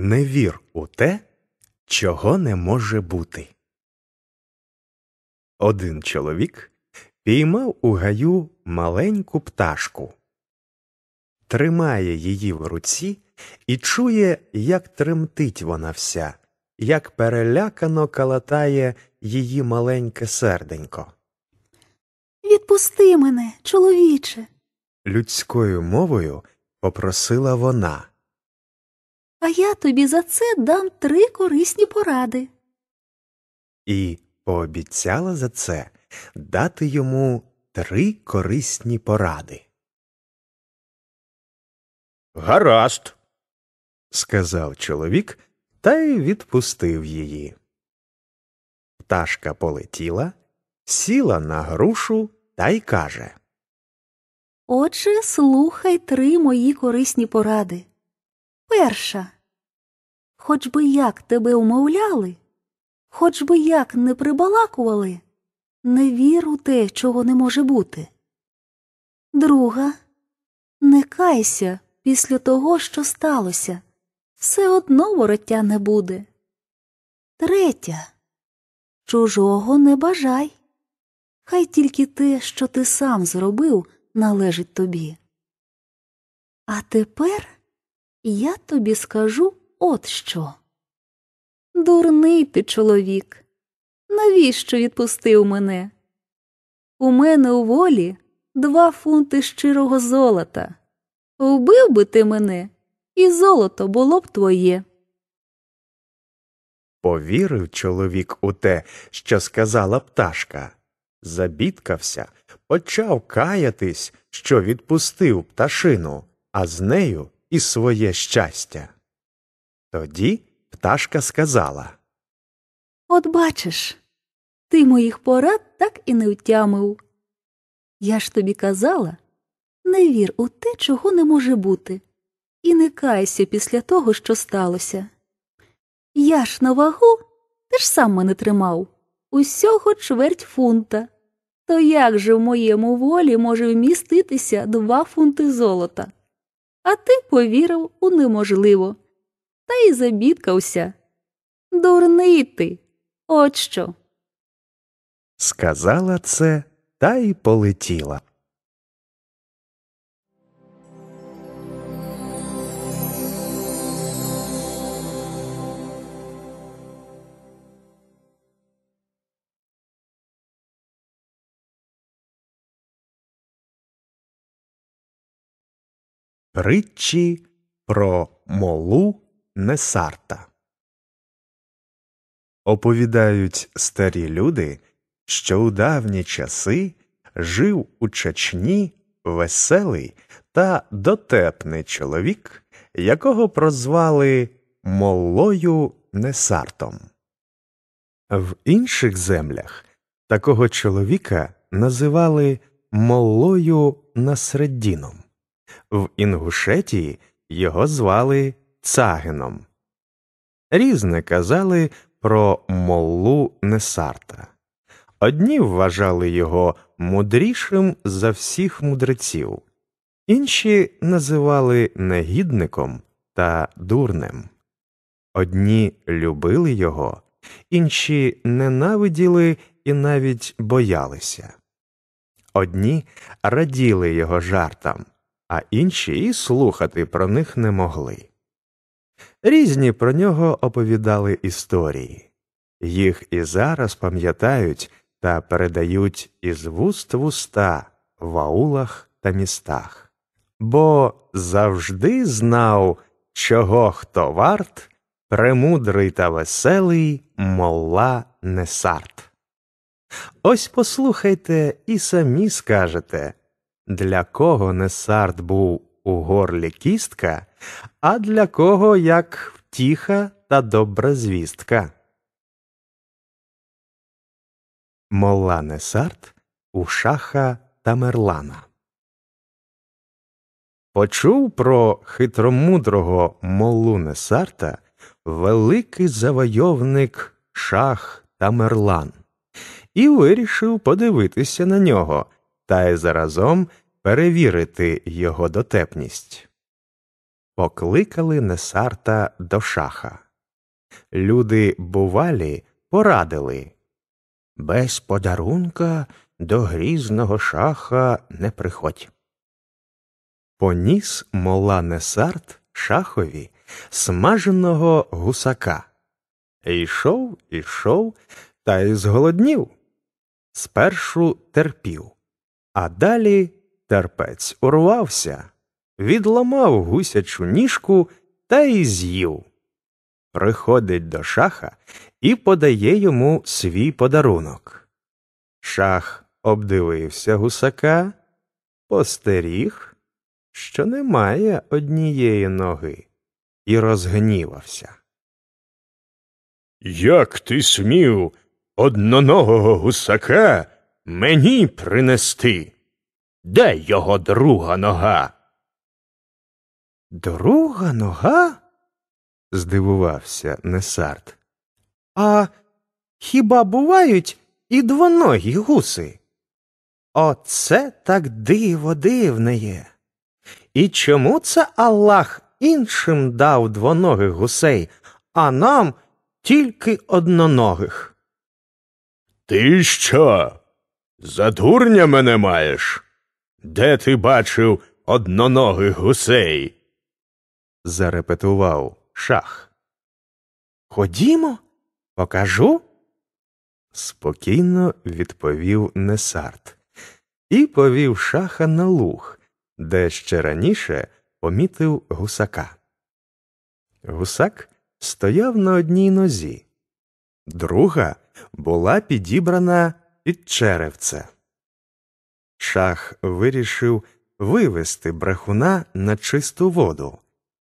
Не вір у те, чого не може бути. Один чоловік піймав у гаю маленьку пташку, тримає її в руці і чує, як тремтить вона вся, як перелякано калатає її маленьке серденько. Відпусти мене, чоловіче. Людською мовою попросила вона. А я тобі за це дам три корисні поради. і пообіцяла за це дати йому три корисні поради. Гаразд, сказав чоловік та й відпустив її. Пташка полетіла, сіла на грушу та й каже Отже, слухай три мої корисні поради. Перша. Хоч би як тебе умовляли, хоч би як не прибалакували, не вір у те, чого не може бути. Друга. Не кайся після того, що сталося. Все одно вороття не буде. Третя. Чужого не бажай. Хай тільки те, що ти сам зробив, належить тобі. А тепер я тобі скажу от що. Дурний ти чоловік. Навіщо відпустив мене? У мене у волі два фунти щирого золота. Вбив би ти мене, і золото було б твоє. Повірив чоловік у те, що сказала пташка, забідкався, почав каятись, що відпустив пташину, а з нею і своє щастя. Тоді пташка сказала От бачиш, ти моїх порад так і не втямив. Я ж тобі казала не вір у те, чого не може бути, і не кайся після того, що сталося. Я ж на вагу, ти ж сам мене тримав, усього чверть фунта. То як же в моєму волі може вміститися два фунти золота? А ти повірив у неможливо, та й забідкався. Дурний ти, от що. Сказала це та й полетіла. Притчі про молу Несарта. Оповідають старі люди, що у давні часи жив у Чечні веселий та дотепний чоловік, якого прозвали Моллою Несартом. В інших землях такого чоловіка називали Моллою Насреддіном. В Інгушетії його звали Цагином. Різне казали про моллу Несарта. Одні вважали його мудрішим за всіх мудреців, інші називали негідником та дурнем. Одні любили його, інші ненавиділи і навіть боялися. Одні раділи його жартам, а інші і слухати про них не могли. Різні про нього оповідали історії, їх і зараз пам'ятають та передають із вуст в уста в аулах та містах, бо завжди знав, чого хто варт, премудрий та веселий молла Несарт. Ось послухайте і самі скажете, для кого Несарт був у горлі кістка, а для кого як втіха та добра звістка. Молла Несарт у шаха Тамерлана. Почув про хитромудрого моллу Несарта великий завойовник шах Тамерлан і вирішив подивитися на нього та й заразом перевірити його дотепність. Покликали Несарта до шаха. Люди бувалі порадили без подарунка до грізного шаха не приходь. Поніс мола Несарт шахові смаженого гусака. Йшов, ішов та й зголоднів. Спершу терпів, а далі терпець урвався, відламав гусячу ніжку та й з'їв. Приходить до шаха і подає йому свій подарунок. Шах обдивився гусака, постеріг, що немає однієї ноги, і розгнівався. Як ти смів одноногого гусака мені принести? Де його друга нога? Друга нога? здивувався Несарт. А хіба бувають і двоногі гуси? Оце так диво дивне є. І чому це Аллах іншим дав двоногих гусей, а нам тільки одноногих? Ти що? За дурня мене маєш? Де ти бачив одноногих гусей? Зарепетував шах. Ходімо, покажу. Спокійно відповів Несарт і повів шаха на луг, де ще раніше помітив гусака. Гусак стояв на одній нозі, друга була підібрана під черевце. Шах вирішив вивести брехуна на чисту воду,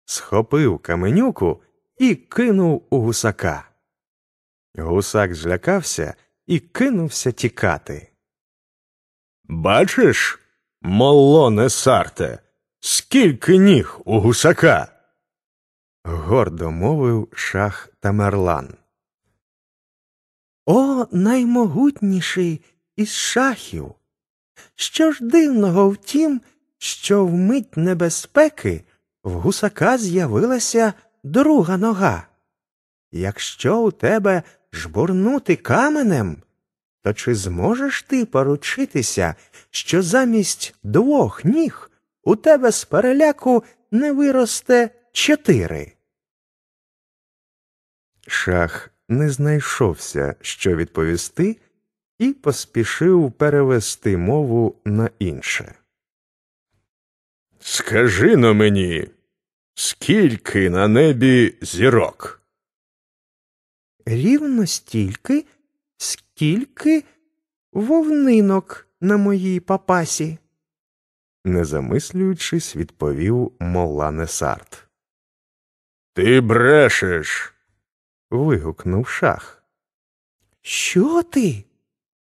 схопив каменюку і кинув у гусака. Гусак злякався і кинувся тікати. Бачиш, молоне сарте, скільки ніг у гусака? гордо мовив шах Тамерлан. О, наймогутніший із шахів. Що ж дивного в тім, що в мить небезпеки в гусака з'явилася друга нога. Якщо у тебе жбурнути каменем, то чи зможеш ти поручитися, що замість двох ніг у тебе з переляку не виросте чотири? Шах не знайшовся, що відповісти, і поспішив перевести мову на інше. Скажи но мені, скільки на небі зірок? Рівно стільки, скільки вовнинок на моїй папасі, не замислюючись, відповів Мола Несарт. Ти брешеш. вигукнув шах. Що ти?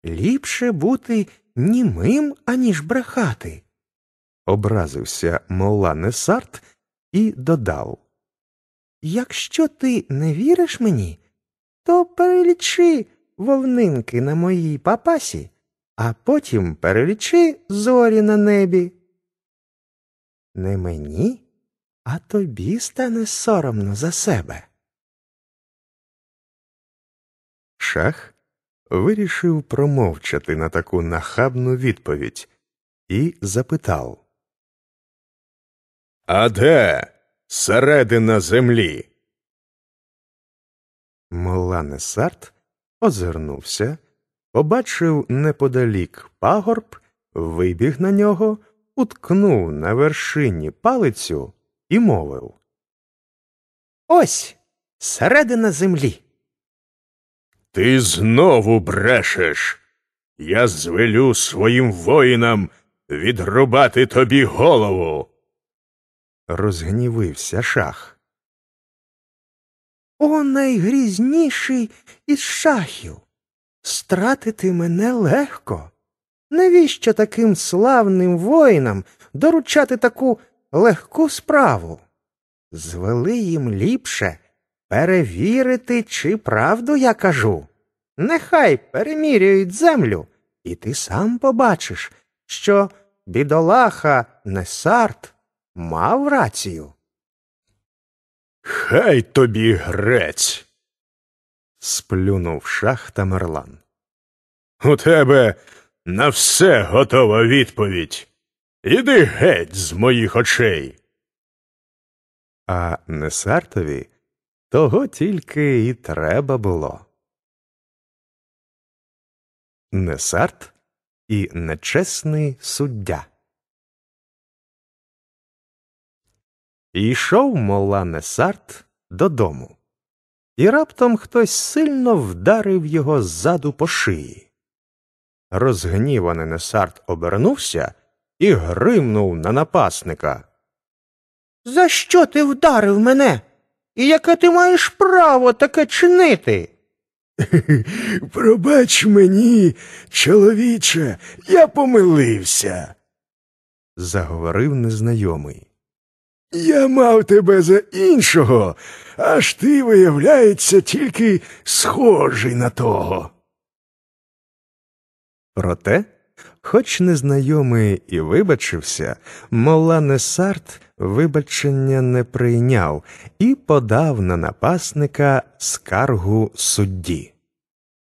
Ліпше бути німим, аніж брехати. Образився Мола Несарт і додав. Якщо ти не віриш мені, то перелічи вовнинки на моїй папасі, а потім перелічи зорі на небі. Не мені, а тобі стане соромно за себе. Шах вирішив промовчати на таку нахабну відповідь і запитав А де середина землі? Молане Сарт озирнувся, побачив неподалік пагорб, вибіг на нього, уткнув на вершині палицю і мовив Ось середина землі. Ти знову брешеш. Я звелю своїм воїнам відрубати тобі голову. Розгнівився шах. О, найгрізніший із шахів. Стратити мене легко. Навіщо таким славним воїнам доручати таку легку справу? Звели їм ліпше перевірити, чи правду я кажу. Нехай перемірюють землю, і ти сам побачиш, що бідолаха Несарт мав рацію. Хай тобі грець. сплюнув шах Тамерлан. У тебе на все готова відповідь. Іди геть з моїх очей. А Несартові того тільки і треба було. Несарт і нечесний суддя. Йшов мола Несарт додому, і раптом хтось сильно вдарив його ззаду по шиї. Розгніваний Несарт обернувся і гримнув на напасника. За що ти вдарив мене? І яке ти маєш право таке чинити? Пробач мені, чоловіче, я помилився. заговорив незнайомий. Я мав тебе за іншого, аж ти, виявляється, тільки схожий на того. Проте, хоч незнайомий і вибачився, Мола Несарт вибачення не прийняв і подав на напасника скаргу судді.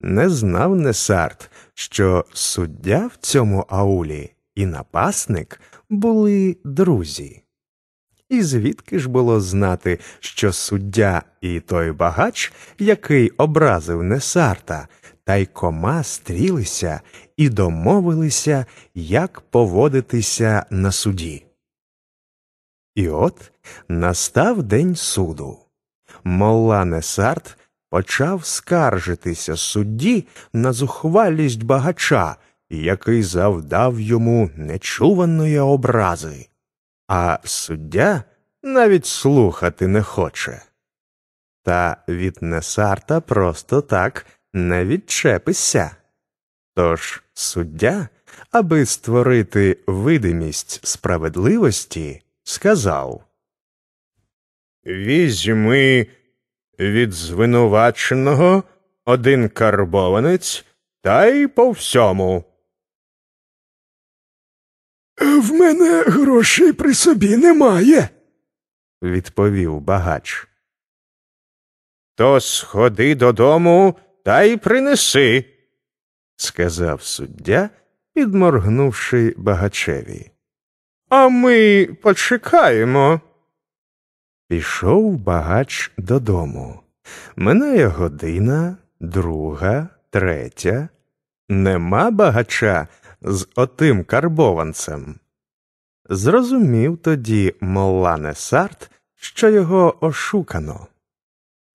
Не знав Несарт, що суддя в цьому аулі і напасник були друзі. І звідки ж було знати, що суддя і той багач, який образив Несарта, тайкома стрілися і домовилися, як поводитися на суді. І от настав день суду. Молла Несарт почав скаржитися судді на зухвалість багача, який завдав йому нечуваної образи, а суддя навіть слухати не хоче. Та від Несарта просто так не відчепися. Тож суддя, аби створити видимість справедливості, сказав Візьми від звинуваченого один карбованець та й по всьому. В мене грошей при собі немає. відповів багач. То сходи додому та й принеси. сказав суддя, підморгнувши багачеві. А ми почекаємо. Пішов багач додому. Минає година, друга, третя. Нема багача з отим карбованцем. Зрозумів тоді Молла Несарт, що його ошукано.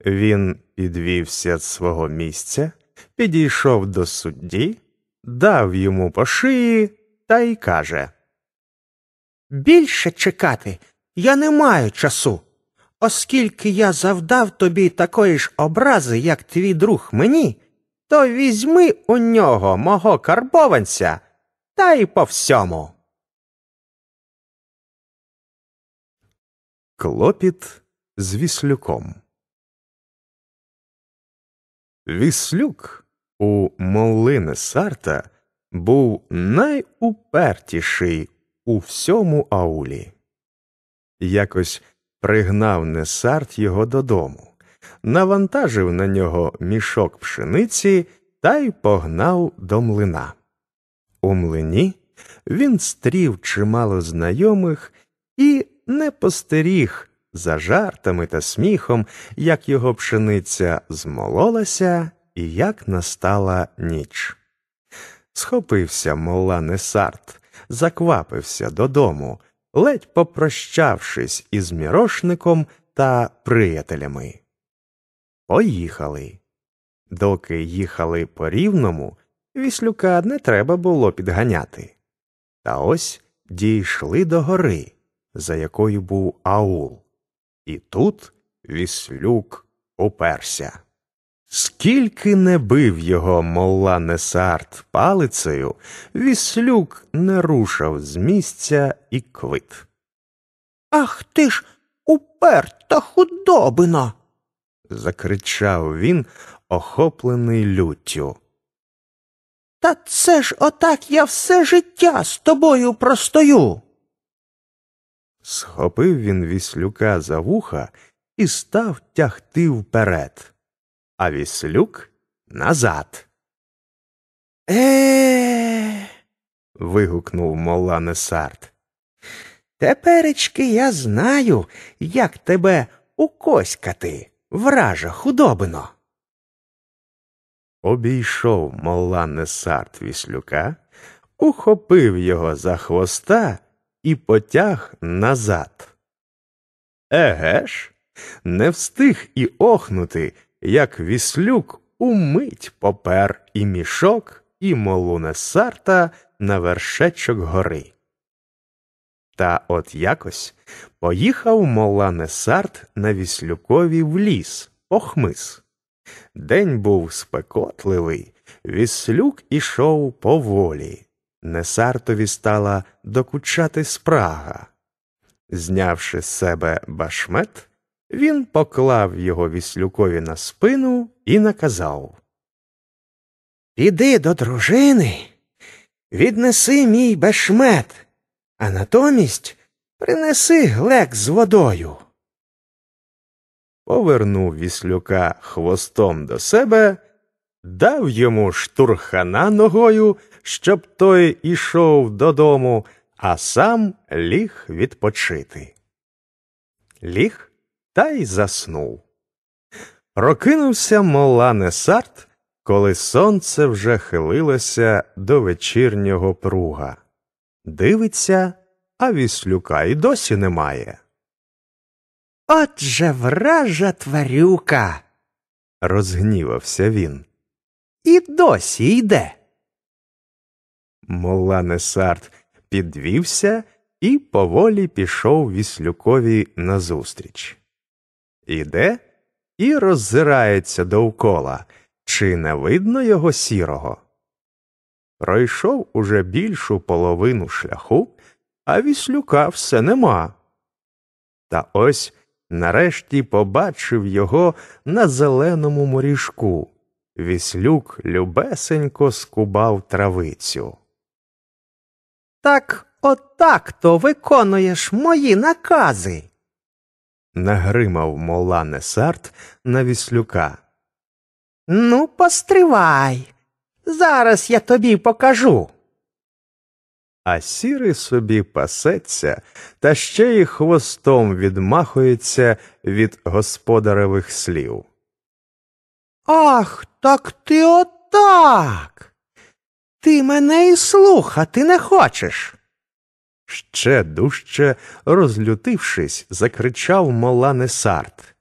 Він підвівся з свого місця, підійшов до судді, дав йому по шиї та й каже Більше чекати я не маю часу, оскільки я завдав тобі такої ж образи, як твій друг мені, то візьми у нього мого карбованця та й по всьому. Клопіт з Віслюком. Віслюк у Молини Сарта був найупертіший у всьому аулі. Якось пригнав Несарт його додому, навантажив на нього мішок пшениці та й погнав до млина. У млині він стрів чимало знайомих і не постеріг за жартами та сміхом, як його пшениця змололася і як настала ніч. Схопився мола Несарт, заквапився додому, ледь попрощавшись із мірошником та приятелями. Поїхали. Доки їхали по рівному, віслюка не треба було підганяти. Та ось дійшли до гори, за якою був аул. І тут віслюк уперся. Скільки не бив його молла Несарт палицею, віслюк не рушав з місця і квит. Ах ти ж уперта худобина. закричав він, охоплений люттю. Та це ж отак я все життя з тобою простою. Схопив він віслюка за вуха і став тягти вперед, а віслюк назад. Е. вигукнув Мола Несарт. Теперечки я знаю, як тебе укоськати, вража худобино. Обійшов Мола Несарт віслюка, ухопив його за хвоста і потяг назад. Еге ж, не встиг і охнути, як віслюк умить попер і мішок, і молу Несарта на вершечок гори. Та от якось поїхав мола Несарт на віслюкові в ліс, охмис. День був спекотливий, віслюк ішов поволі. Несартові стала докучати спрага. Знявши з себе башмет, він поклав його віслюкові на спину і наказав Піди до дружини, віднеси мій башмет, а натомість принеси глек з водою. Повернув віслюка хвостом до себе, дав йому штурхана ногою, щоб той ішов додому, а сам ліг відпочити. Ліг та й заснув. Прокинувся мола Несарт, коли сонце вже хилилося до вечірнього пруга. Дивиться, а віслюка й досі немає. От же вража тварюка, розгнівався він. І досі йде. Мола Несарт підвівся і поволі пішов віслюкові назустріч. Іде і роззирається довкола, чи не видно його сірого. Пройшов уже більшу половину шляху, а віслюка все нема. Та ось нарешті побачив його на зеленому моріжку. Віслюк любесенько скубав травицю. Так отак то виконуєш мої накази. нагримав мола Несарт на віслюка. Ну, постривай. Зараз я тобі покажу. А сірий собі пасеться та ще й хвостом відмахується від господаревих слів. Ах, так ти отак. Ти мене і слухати не хочеш. Ще дужче розлютившись, закричав мола Несарт.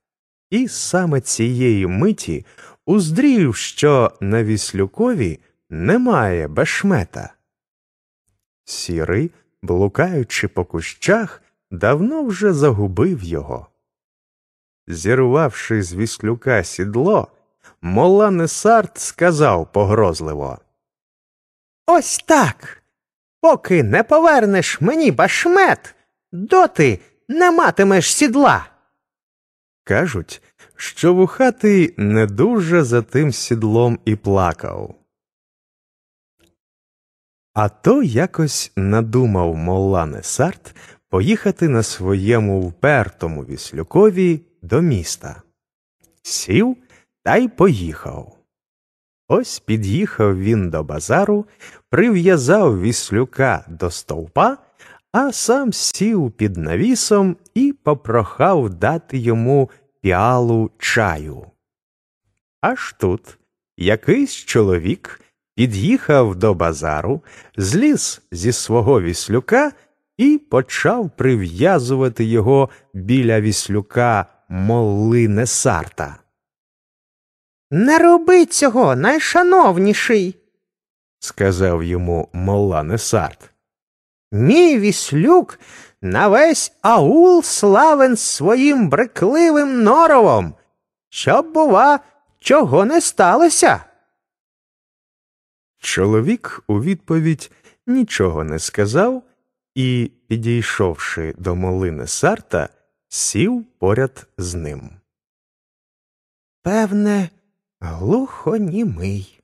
І саме цієї миті уздрів, що на віслюкові немає бешмета. Сірий, блукаючи по кущах, давно вже загубив його. Зірвавши з віслюка сідло, мола Несарт сказав погрозливо Ось так. Поки не повернеш мені башмет, доти не матимеш сідла. Кажуть, що вухатий не дуже за тим сідлом і плакав. А то якось надумав Молла Несарт поїхати на своєму впертому віслюкові до міста. Сів та й поїхав. Ось під'їхав він до базару, прив'язав віслюка до стовпа, а сам сів під навісом і попрохав дати йому піалу чаю. Аж тут якийсь чоловік під'їхав до базару, зліз зі свого віслюка і почав прив'язувати його біля віслюка молли Несарта. Не роби цього, найшановніший, сказав йому Молла Несарт. Мій віслюк на весь аул славен своїм брекливим норовом, щоб, бува, чого не сталося. Чоловік у відповідь нічого не сказав і, підійшовши до молини Сарта, сів поряд з ним. Певне, глухонімий,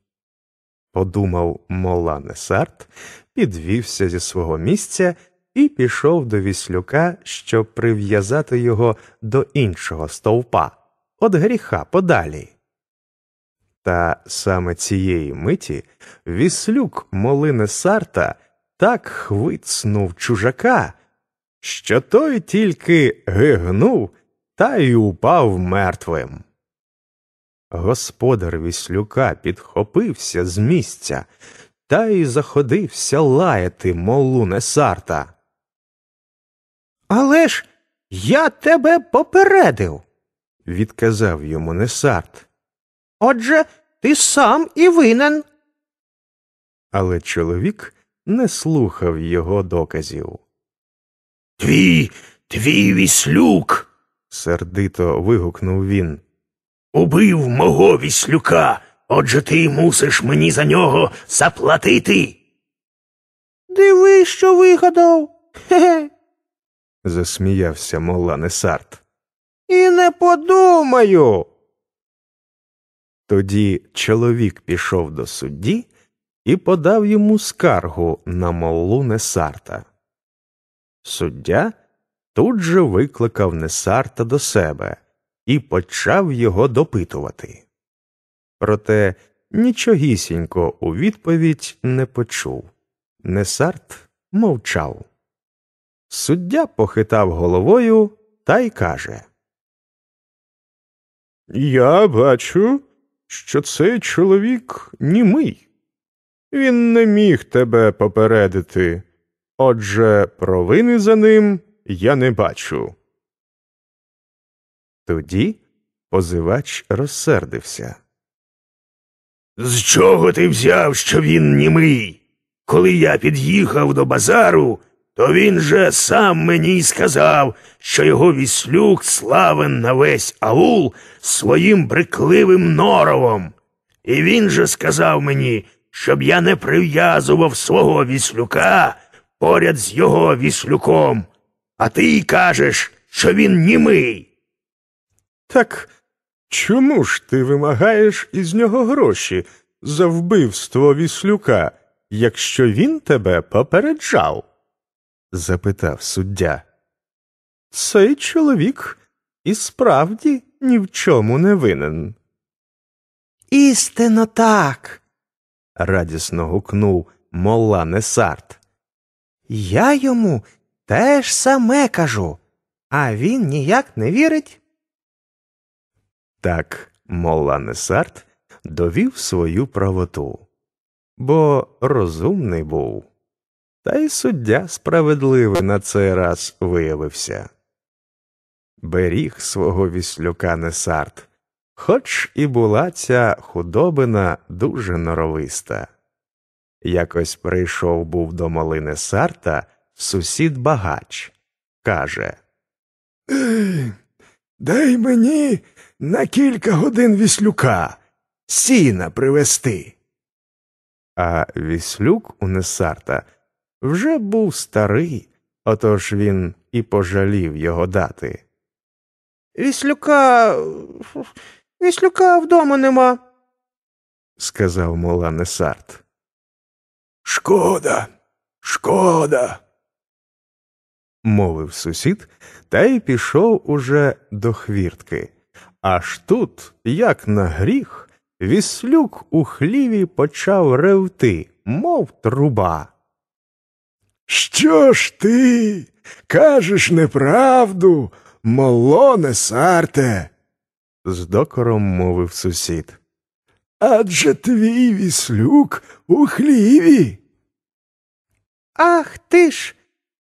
подумав Мола Несарт, підвівся зі свого місця і пішов до віслюка, щоб прив'язати його до іншого стовпа, от гріха подалі. Та саме цієї миті віслюк Молине Сарта так хвицнув чужака, що той тільки гигнув та й упав мертвим. Господар віслюка підхопився з місця та й заходився лаяти молу Несарта. Але ж я тебе попередив. Відказав йому Несарт. Отже, ти сам і винен. Але чоловік не слухав його доказів. Твій, твій віслюк. Сердито вигукнув він. Убив мого віслюка. Отже ти мусиш мені за нього заплатити. Диви, що вигадав. Хе-хе. засміявся мола Несарт. І не подумаю. Тоді чоловік пішов до судді і подав йому скаргу на молу Несарта. Суддя тут же викликав Несарта до себе і почав його допитувати. Проте нічогісінько у відповідь не почув. Несарт мовчав. Суддя похитав головою та й каже Я бачу, що цей чоловік німий. Він не міг тебе попередити, отже, провини за ним я не бачу. Тоді позивач розсердився. З чого ти взяв, що він німий? Коли я під'їхав до базару, то він же сам мені сказав, що його віслюк славен на весь аул своїм брикливим норовом. І він же сказав мені, щоб я не прив'язував свого віслюка поряд з його віслюком. А ти й кажеш, що він німий. Так чому ж ти вимагаєш із нього гроші за вбивство віслюка, якщо він тебе попереджав? Запитав суддя. Цей чоловік і справді ні в чому не винен. Істинно так. радісно гукнув Молла Несарт. Я йому теж саме кажу, а він ніяк не вірить. Так Молла Несарт довів свою правоту, бо розумний був. Та й суддя справедливий на цей раз виявився. Беріг свого віслюка Несарт, хоч і була ця худобина дуже норовиста. Якось прийшов був до малини Сарта сусід багач. Каже дай мені на кілька годин віслюка, сіна привезти. А віслюк у Несарта вже був старий, отож він і пожалів його дати. Віслюка. Віслюка вдома нема. сказав мола Несарт. Шкода, шкода. мовив сусід, та й пішов уже до хвіртки. Аж тут, як на гріх, віслюк у хліві почав ревти, мов труба. Що ж ти? Кажеш неправду, молоне сарте. з докором мовив сусід. Адже твій віслюк у хліві. Ах ти ж,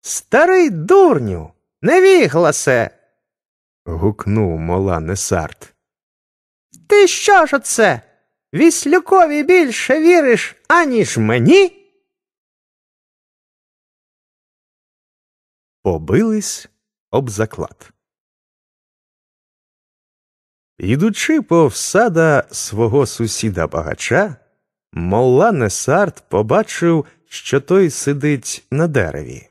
старий дурню, невігласе. гукнув мола Несарт. Ти що ж оце? Віслюкові більше віриш, аніж мені? Побились об заклад. Йдучи повз сада свого сусіда багача, Молла Несарт побачив, що той сидить на дереві.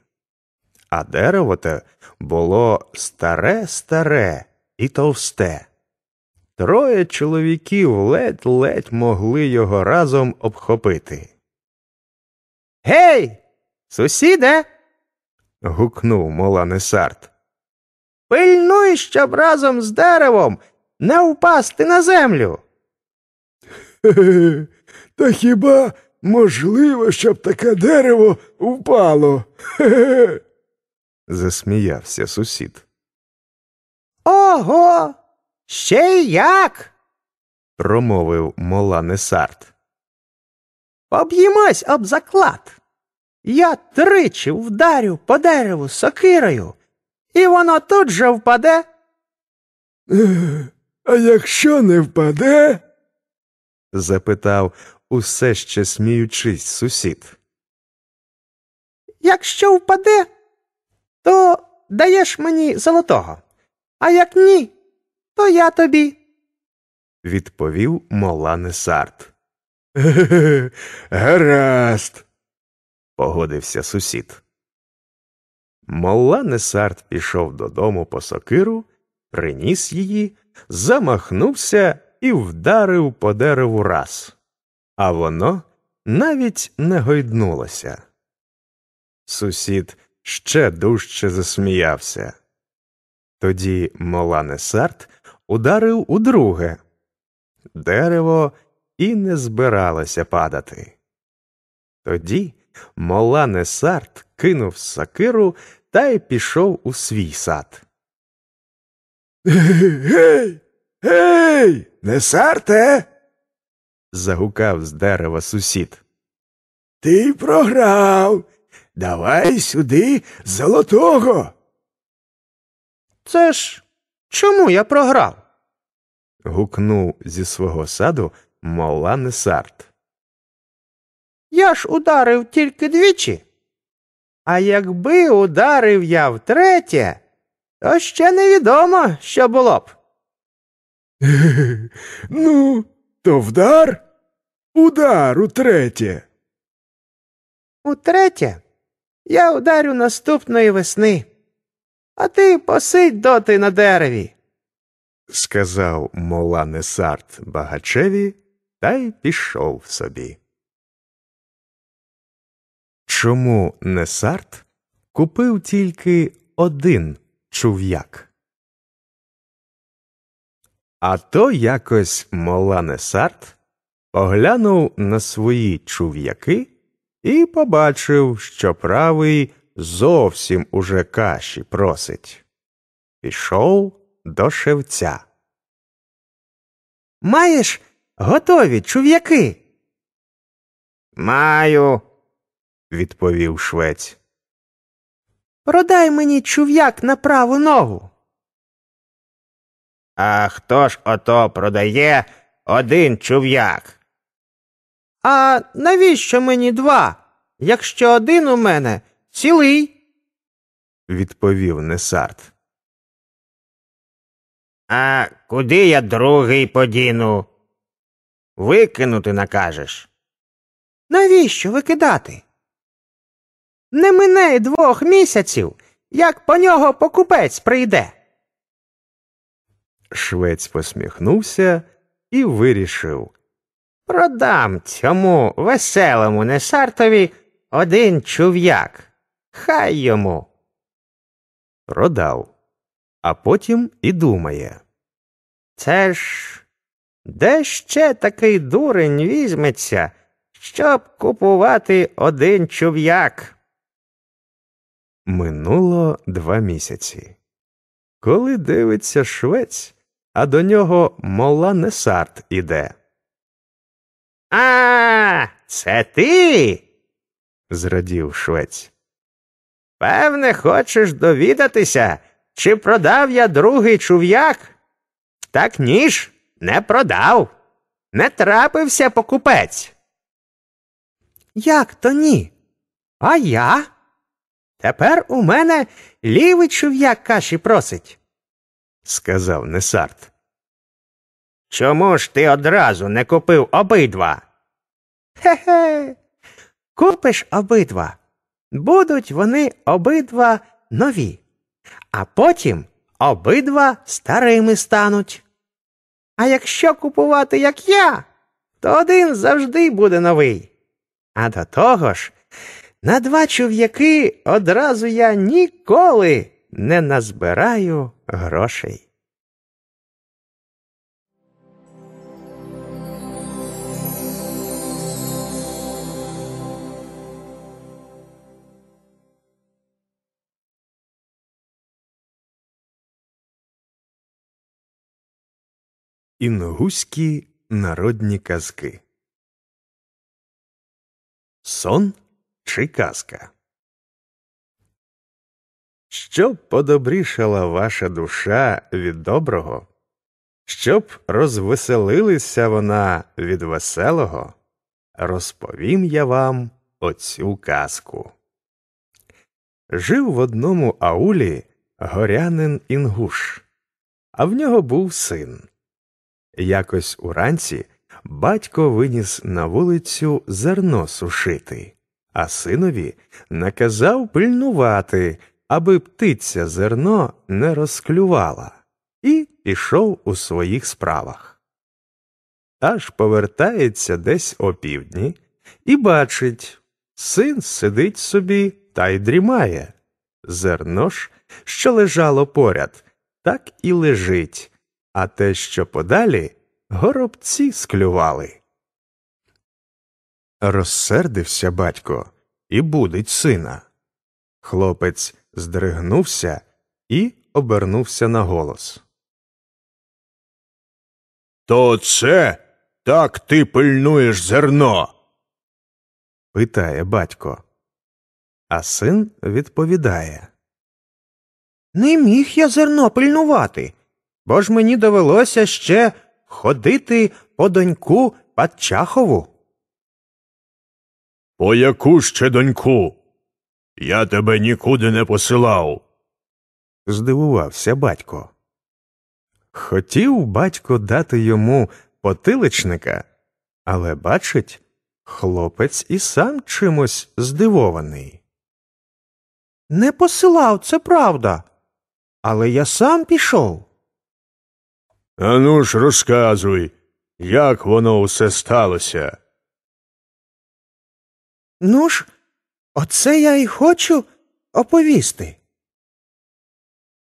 А дерево те було старе старе і товсте. Троє чоловіків ледь-ледь могли його разом обхопити. Гей, сусіде, гукнув мола Несарт. Пильнуй, щоб разом з деревом не впасти на землю. Хе-хе, Та хіба можливо, щоб таке дерево впало? Хе-хе. засміявся сусід. Ого, ще й як. Промовив мола Несарт. Об'їмось об заклад. Я тричі вдарю по дереву сокирою, і воно тут же впаде. А якщо не впаде? запитав, усе ще сміючись, сусід. Якщо впаде, то даєш мені золотого, а як ні, то я тобі. Відповів мола Несарт. Гаразд. Погодився сусід. Мола Несарт пішов додому по сокиру, приніс її, замахнувся і вдарив по дереву раз, а воно навіть не гойднулося. Сусід ще дужче засміявся. Тоді мола Несарт ударив удруге. Дерево і не збиралося падати. Тоді мола Несарт кинув сакиру та й пішов у свій сад. Гей, гей, не сарте? Загукав з дерева сусід. Ти програв. Давай сюди золотого. Це ж чому я програв? Гукнув зі свого саду мола Несарт. Я ж ударив тільки двічі. А якби ударив я втретє, то ще невідомо, що було б. Ну, то вдар? Удар утретє. Утретє я ударю наступної весни, а ти посидь доти на дереві. сказав мола Несарт багачеві та й пішов собі. Чому Несарт купив тільки один чув'як? А то якось мола Несарт поглянув на свої чув'яки і побачив, що правий зовсім уже каші просить. Пішов до шевця. Маєш готові чув'яки? Маю. Відповів швець. Продай мені чув'як на праву ногу. А хто ж ото продає один чув'як? А навіщо мені два, якщо один у мене цілий? відповів Несарт. А куди я другий подіну? Викинути накажеш. Навіщо викидати? Не мине й двох місяців, як по нього покупець прийде. Швець посміхнувся і вирішив. Продам цьому веселому несартові один чув'як. Хай йому. Продав, а потім і думає. Це ж де ще такий дурень візьметься, щоб купувати один чув'як? Минуло два місяці. Коли дивиться швець, а до нього мола Несарт іде. А, це ти? зрадів швець. Певне, хочеш довідатися, чи продав я другий чув'як? Так ні ж, не продав. Не трапився покупець. Як то ні? А я? Тепер у мене лівий чув'як каші просить. сказав Несарт. Чому ж ти одразу не купив обидва? Хе-хе. Купиш обидва. Будуть вони обидва нові, а потім обидва старими стануть. А якщо купувати, як я, то один завжди буде новий. А до того ж, На два чов'яки одразу я ніколи не назбираю грошей. Інгуські народні казки. Сон чи казка? Щоб подобрішала ваша душа від доброго, щоб розвеселилася вона від веселого, розповім я вам оцю казку. Жив в одному аулі горянин Інгуш, а в нього був син. Якось уранці батько виніс на вулицю зерно сушити, а синові наказав пильнувати, аби птиця зерно не розклювала, і пішов у своїх справах. Аж повертається десь опівдні і бачить син сидить собі та й дрімає. Зерно ж, що лежало поряд, так і лежить а те, що подалі, горобці склювали. Розсердився батько і будить сина. Хлопець здригнувся і обернувся на голос. То це так ти пильнуєш зерно? питає батько. А син відповідає Не міг я зерно пильнувати бо ж мені довелося ще ходити по доньку Падчахову. По яку ще доньку? Я тебе нікуди не посилав. здивувався батько. Хотів батько дати йому потиличника, але бачить, хлопець і сам чимось здивований. Не посилав, це правда. Але я сам пішов. Ану ж розказуй, як воно усе сталося. Ну ж, оце я й хочу оповісти.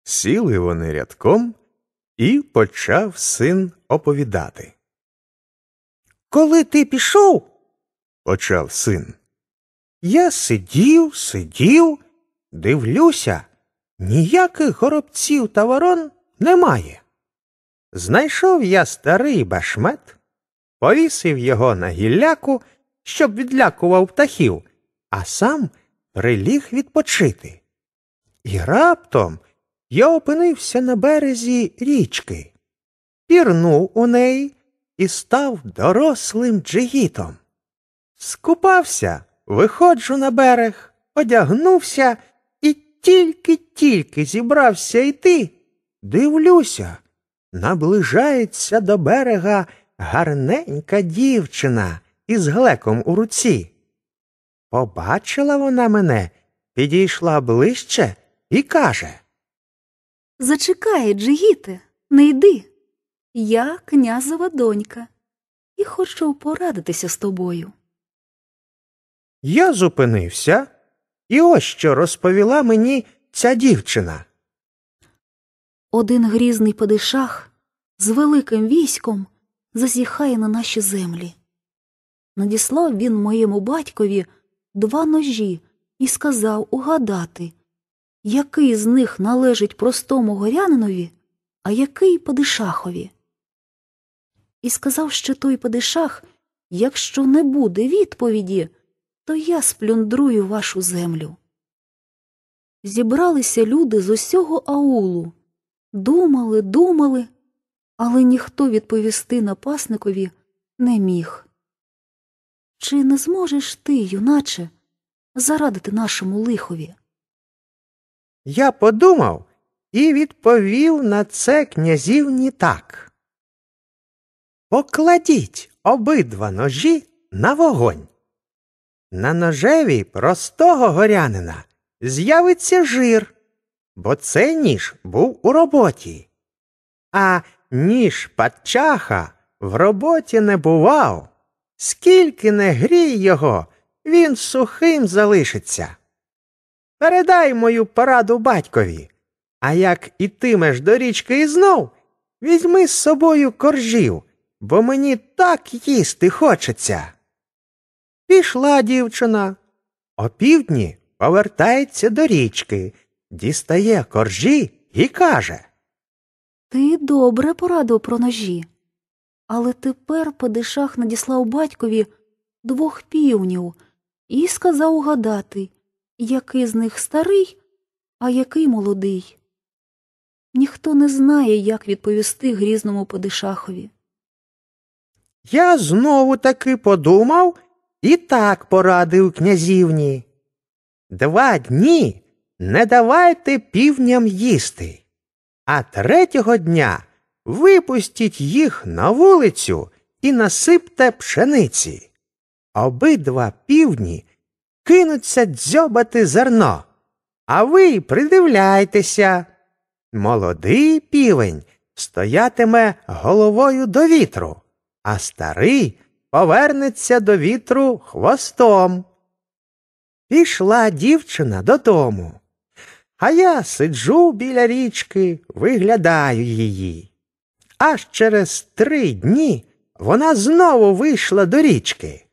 Сіли вони рядком, і почав син оповідати. Коли ти пішов, почав син. Я сидів, сидів, дивлюся, ніяких горобців та ворон немає. Знайшов я старий башмет, повісив його на гілляку, щоб відлякував птахів, а сам приліг відпочити. І раптом я опинився на березі річки, пірнув у неї і став дорослим джигітом. Скупався, виходжу на берег, одягнувся і тільки-тільки зібрався йти. Дивлюся наближається до берега гарненька дівчина із глеком у руці. Побачила вона мене, підійшла ближче і каже Зачекай, Джигіте, не йди. Я князева донька і хочу порадитися з тобою. Я зупинився, і ось що розповіла мені ця дівчина. Один грізний падишах з великим військом засіхає на наші землі. Надіслав він моєму батькові два ножі і сказав угадати, який з них належить простому горянинові, а який падишахові. І сказав, що той падишах, якщо не буде відповіді, то я сплюндрую вашу землю. Зібралися люди з усього аулу. Думали, думали, але ніхто відповісти напасникові не міг. Чи не зможеш ти, юначе, зарадити нашому лихові? Я подумав і відповів на це князівні так. Покладіть обидва ножі на вогонь. На ножеві простого горянина з'явиться жир бо цей ніж був у роботі. А ніж Патчаха в роботі не бував. Скільки не грій його, він сухим залишиться. Передай мою пораду батькові, а як ітимеш до річки і знов, візьми з собою коржів, бо мені так їсти хочеться. Пішла дівчина. Опівдні повертається до річки, дістає коржі і каже Ти добре порадив про ножі. Але тепер Падишах надіслав батькові двох півнів і сказав угадати, який з них старий, а який молодий. Ніхто не знає, як відповісти грізному Падишахові. Я знову таки подумав і так порадив князівні. Два дні не давайте півням їсти, а третього дня випустіть їх на вулицю і насипте пшениці. Обидва півдні кинуться дзьобати зерно, а ви придивляйтеся. Молодий півень стоятиме головою до вітру, а старий повернеться до вітру хвостом. Пішла дівчина додому, а я сиджу біля річки, виглядаю її. Аж через три дні вона знову вийшла до річки.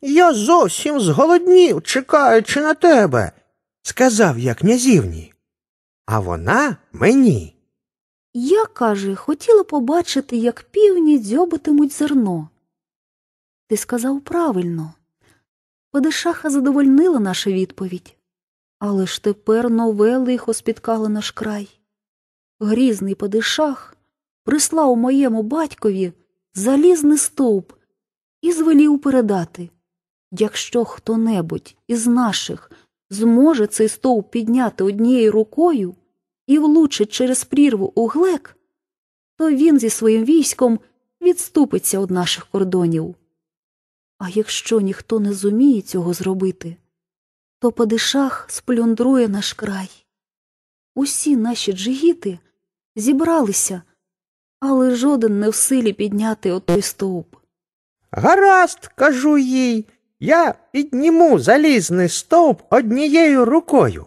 Я зовсім зголоднів, чекаючи на тебе, сказав я князівні. А вона мені. Я, каже, хотіла побачити, як півні дзьобатимуть зерно. Ти сказав правильно. Падишаха задовольнила наша відповідь. Але ж тепер нове лихо спіткало наш край. Грізний падишах прислав моєму батькові залізний стовп і звелів передати якщо хто небудь із наших зможе цей стовп підняти однією рукою і влучить через прірву у глек, то він зі своїм військом відступиться від наших кордонів. А якщо ніхто не зуміє цього зробити, то падишах сплюндрує наш край. Усі наші джигіти зібралися, але жоден не в силі підняти отой стовп. Гаразд, кажу їй, я підніму залізний стовп однією рукою,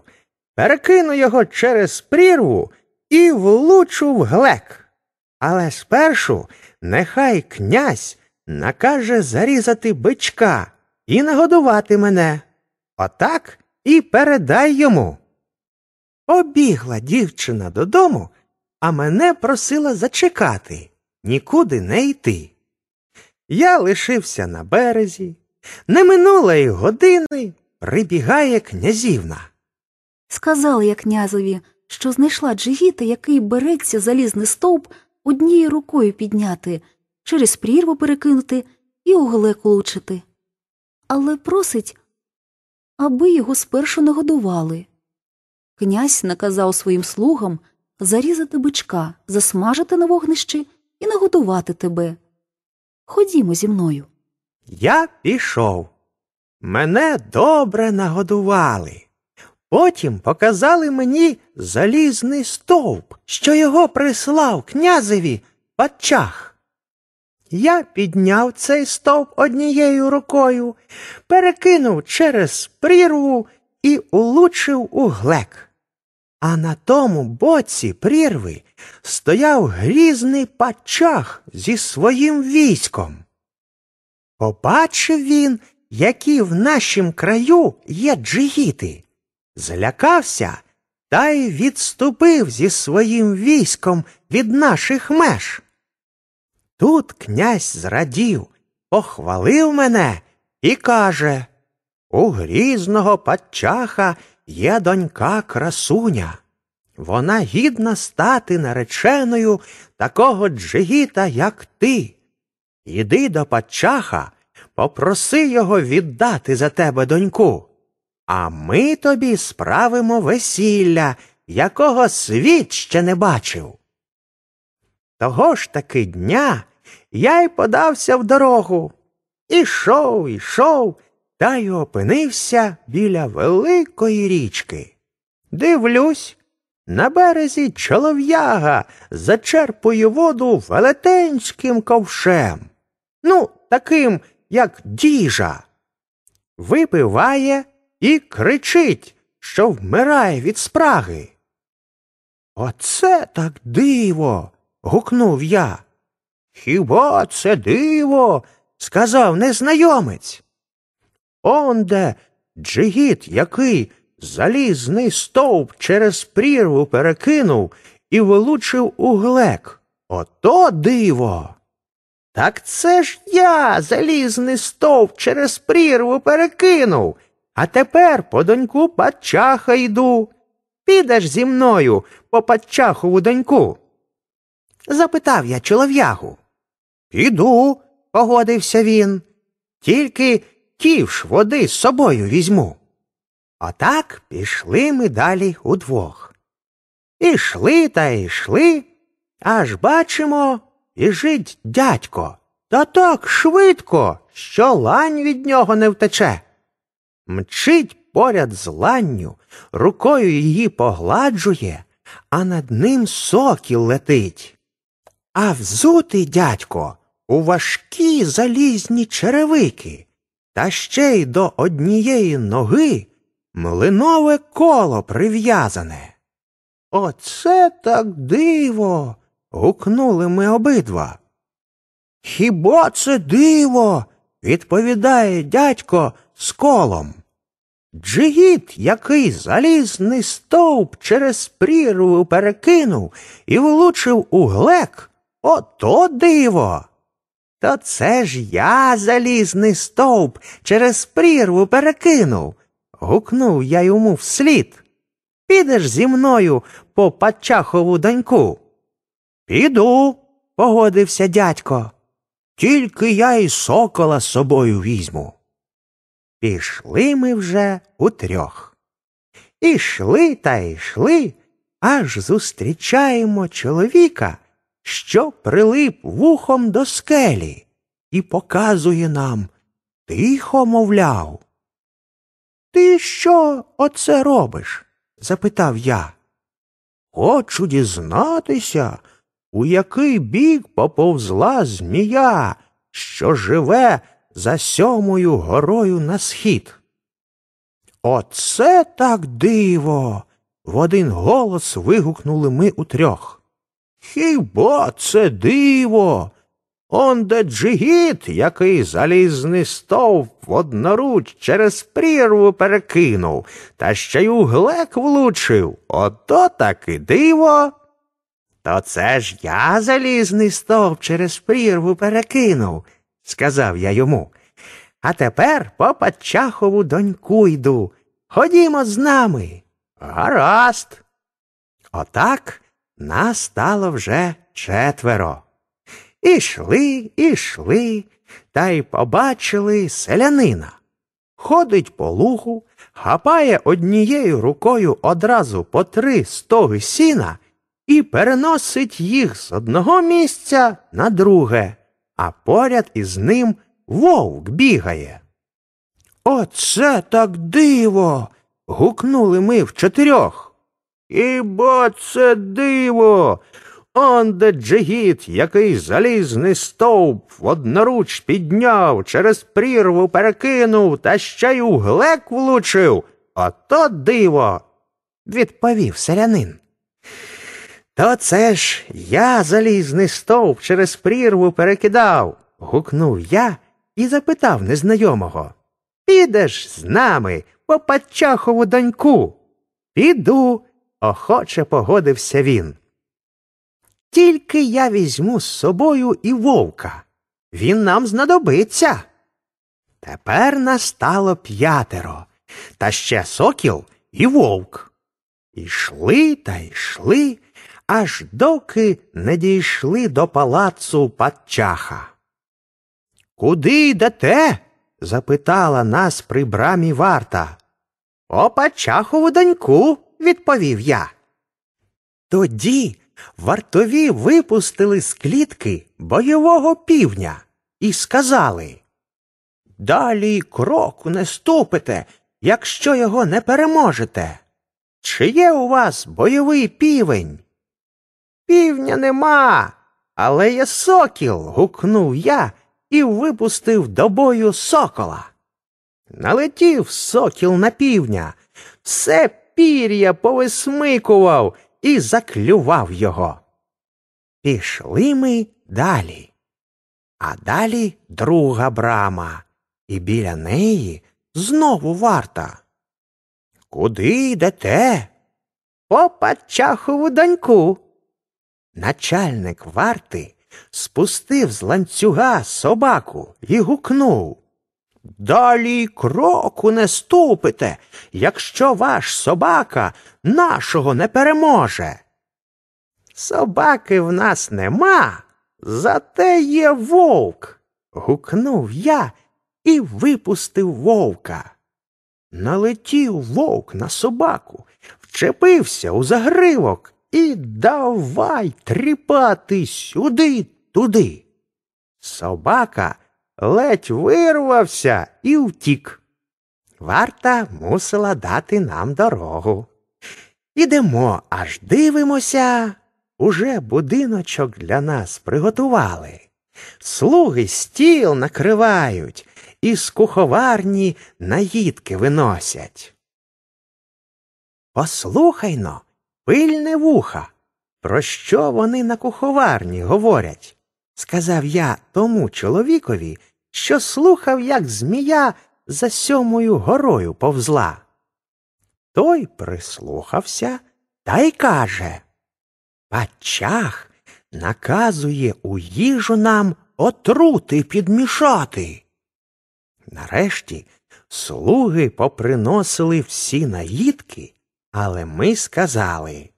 перекину його через прірву і влучу в глек. Але спершу нехай князь накаже зарізати бичка і нагодувати мене. Отак і передай йому. Побігла дівчина додому, а мене просила зачекати, нікуди не йти. Я лишився на березі, не минуло й години прибігає князівна. Сказала я князеві, що знайшла джигіта, який береться залізний стовп однією рукою підняти, через прірву перекинути і у глек лучити. Але просить, аби його спершу нагодували. Князь наказав своїм слугам зарізати бичка, засмажити на вогнищі і нагодувати тебе. Ходімо зі мною. Я пішов. Мене добре нагодували. Потім показали мені залізний стовп, що його прислав князеві Пачах. Я підняв цей стовп однією рукою, перекинув через прірву і улучив у глек. А на тому боці прірви стояв грізний пачах зі своїм військом. Побачив він, які в нашім краю є джигіти. Злякався та й відступив зі своїм військом від наших меж. Тут князь зрадів, похвалив мене і каже У грізного пачаха є донька красуня. Вона гідна стати нареченою такого джигіта, як ти. Іди до пачаха, попроси його віддати за тебе доньку, а ми тобі справимо весілля, якого світ ще не бачив. Того ж таки дня я й подався в дорогу. Ішов, ішов, та й опинився біля великої річки. Дивлюсь, на березі чолов'яга зачерпує воду велетенським ковшем. Ну, таким, як діжа, випиває і кричить, що вмирає від спраги. Оце так диво. гукнув я. Хіба це диво? сказав незнайомець. Онде джигіт, який залізний стовп через прірву перекинув і вилучив у глек. Ото диво. Так це ж я залізний стовп через прірву перекинув, а тепер по доньку Пачаха йду. Підеш зі мною по Пачахову доньку? Запитав я чолов'ягу. Піду, погодився він. Тільки ківш води з собою візьму. Отак пішли ми далі удвох. Ішли та йшли, аж бачимо, біжить дядько, та так швидко, що лань від нього не втече. Мчить поряд з ланню, рукою її погладжує, а над ним сокіл летить. А взутий дядько у важкі залізні черевики, та ще й до однієї ноги млинове коло прив'язане. Оце так диво. гукнули ми обидва. Хіба це диво? відповідає дядько з колом. Джигіт, який залізний стовп через прірву перекинув і влучив у глек, ото диво. То це ж я залізний стовп через прірву перекинув. гукнув я йому вслід. Підеш зі мною по Пачахову доньку? Піду, погодився дядько. Тільки я і сокола з собою візьму. Пішли ми вже утрьох. Ішли та йшли, аж зустрічаємо чоловіка, що прилип вухом до скелі, і показує нам тихо, мовляв. Ти що оце робиш? запитав я. Хочу дізнатися, у який бік поповзла змія, що живе за сьомою горою на схід. Оце так диво. в один голос вигукнули ми утрьох. Хіба це диво? Он де джигіт, який залізний стовп одноруч через прірву перекинув, та ще й у глек влучив. Ото таки диво. То це ж я залізний стовп через прірву перекинув, сказав я йому. А тепер по Пачахову доньку йду. Ходімо з нами. Гаразд. Отак нас стало вже четверо. Ішли, ішли, та й побачили селянина. Ходить по лугу, хапає однією рукою одразу по три стоги сіна і переносить їх з одного місця на друге, а поряд із ним вовк бігає. Оце так диво. гукнули ми в чотирьох. Ібо це диво. Он де джигіт, який залізний стовп одноруч підняв, через прірву перекинув та ще й у глек влучив. Ото диво, відповів селянин. То це ж я залізний стовп через прірву перекидав, гукнув я і запитав незнайомого. Підеш з нами по Пачахову доньку? Піду, охоче погодився він. Тільки я візьму з собою і вовка. Він нам знадобиться. Тепер настало п'ятеро, та ще сокіл і вовк. Ішли та йшли, аж доки не дійшли до палацу Патчаха. Куди йдете? запитала нас при брамі варта. О Патчахову доньку, відповів я. Тоді вартові випустили з клітки бойового півня і сказали Далі кроку не ступите, якщо його не переможете. Чи є у вас бойовий півень? Півня нема, але є сокіл. гукнув я і випустив до бою сокола. Налетів сокіл на півня, все пір'я повисмикував і заклював його. Пішли ми далі. А далі друга брама, і біля неї знову варта. Куди йдете? По Пачахову доньку. Начальник варти спустив з ланцюга собаку і гукнув. Далі кроку не ступите, якщо ваш собака нашого не переможе. Собаки в нас нема, зате є вовк. гукнув я і випустив вовка. Налетів вовк на собаку, вчепився у загривок і давай тріпати сюди туди. Собака ледь вирвався і втік. Варта мусила дати нам дорогу. Ідемо, аж дивимося. Уже будиночок для нас приготували. Слуги стіл накривають і з куховарні наїдки виносять. Послухайно, пильне вуха, про що вони на куховарні говорять, сказав я тому чоловікові, що слухав, як змія за сьомою горою повзла. Той прислухався та й каже Пачах наказує у їжу нам отрути підмішати. Нарешті слуги поприносили всі наїдки, але ми сказали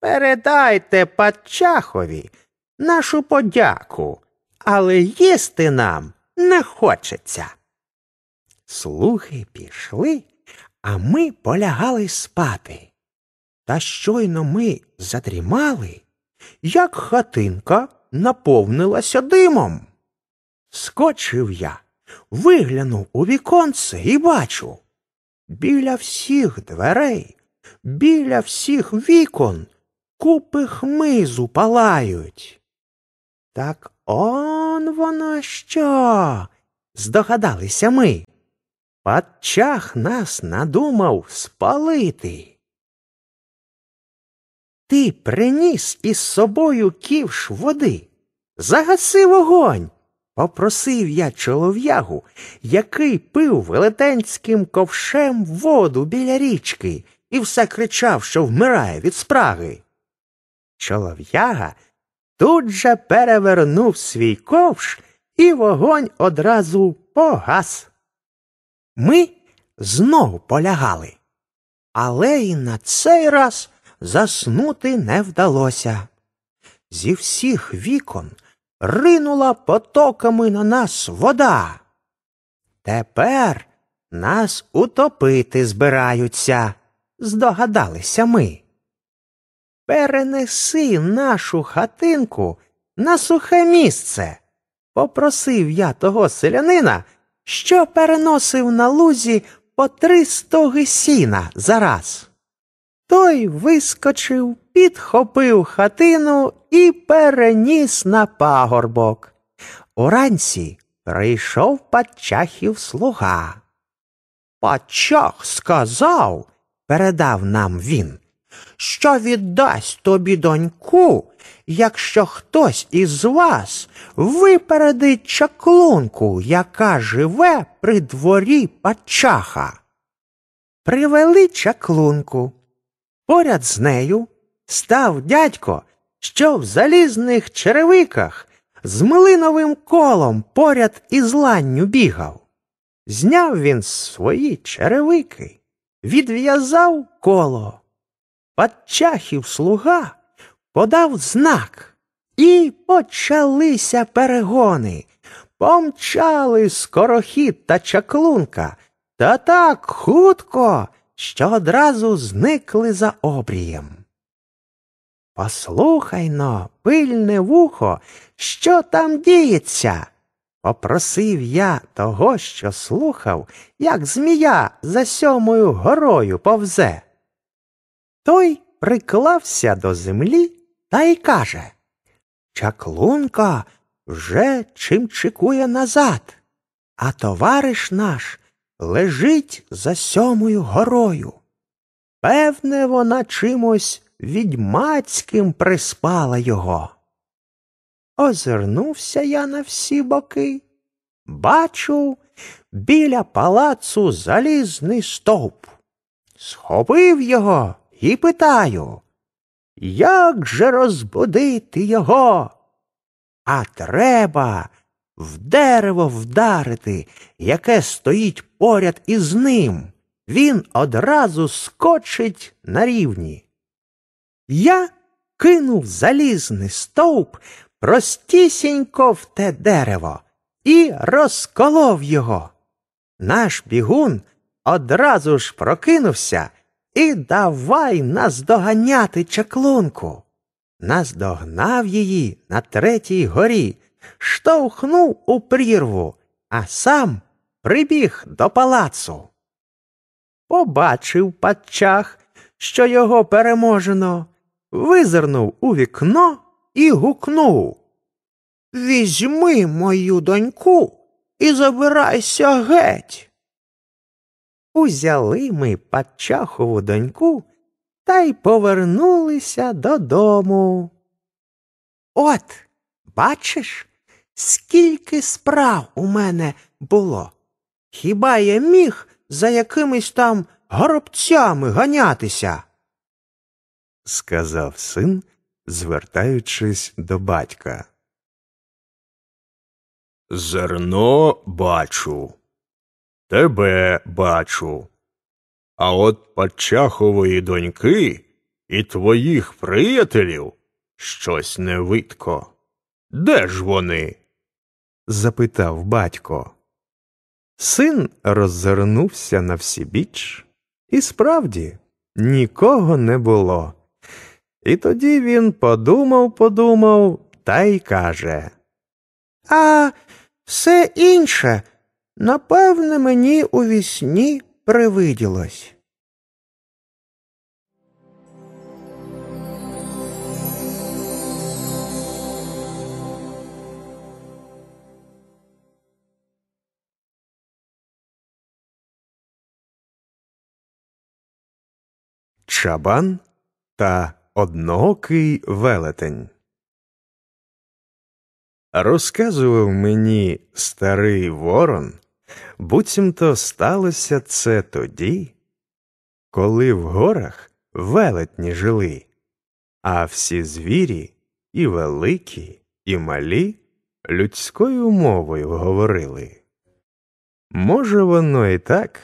Передайте Пачахові нашу подяку, але їсти нам не хочеться. Слуги пішли, а ми полягали спати. Та щойно ми задрімали, як хатинка наповнилася димом. Скочив я, виглянув у віконце і бачу. Біля всіх дверей, біля всіх вікон купи хмизу палають. Так он воно що? здогадалися ми. Патчах нас надумав спалити. Ти приніс із собою ківш води. Загаси вогонь. Попросив я чолов'ягу, який пив велетенським ковшем воду біля річки і все кричав, що вмирає від спраги. Чолов'яга тут же перевернув свій ковш, і вогонь одразу погас. Ми знову полягали, але і на цей раз заснути не вдалося. Зі всіх вікон ринула потоками на нас вода. Тепер нас утопити збираються, здогадалися ми. Перенеси нашу хатинку на сухе місце, попросив я того селянина, що переносив на лузі по три стоги сіна за раз. Той вискочив, підхопив хатину і переніс на пагорбок. Уранці прийшов Пачахів слуга. Пачах сказав, передав нам він, що віддасть тобі доньку, якщо хтось із вас випередить чаклунку, яка живе при дворі Пачаха. Привели чаклунку. Поряд з нею став дядько, що в залізних черевиках з млиновим колом поряд із ланню бігав. Зняв він свої черевики, відв'язав коло. Падчахів слуга подав знак, і почалися перегони. Помчали скорохід та чаклунка, та так хутко, що одразу зникли за обрієм. Послухай но, пильне вухо, що там діється. Попросив я того, що слухав, як змія за сьомою горою повзе. Той приклався до землі та й каже Чаклунка вже чим чекує назад, а товариш наш лежить за сьомою горою. Певне, вона чимось відьмацьким приспала його. Озирнувся я на всі боки, бачу біля палацу залізний стовп. Схопив його і питаю, як же розбудити його? А треба в дерево вдарити, яке стоїть поряд із ним. Він одразу скочить на рівні. Я кинув залізний стовп простісінько в те дерево і розколов його. Наш бігун одразу ж прокинувся і давай наздоганяти чаклунку. Наздогнав її на третій горі, штовхнув у прірву, а сам прибіг до палацу. Побачив патчах, що його переможено, визирнув у вікно і гукнув Візьми мою доньку і забирайся геть. Узяли ми Патчахову доньку та й повернулися додому. От, бачиш, скільки справ у мене було. Хіба я міг за якимись там горобцями ганятися? сказав син, звертаючись до батька. Зерно бачу, тебе бачу, а от Пачахової доньки і твоїх приятелів щось не видко. Де ж вони? запитав батько. Син роззирнувся на всі біч, і справді нікого не було. І тоді він подумав, подумав та й каже А все інше, напевне, мені у вісні привиділось. Чабан та одноокий велетень. Розказував мені старий ворон, буцімто сталося це тоді, коли в горах велетні жили, а всі звірі, і великі, і малі, людською мовою говорили. Може, воно і так,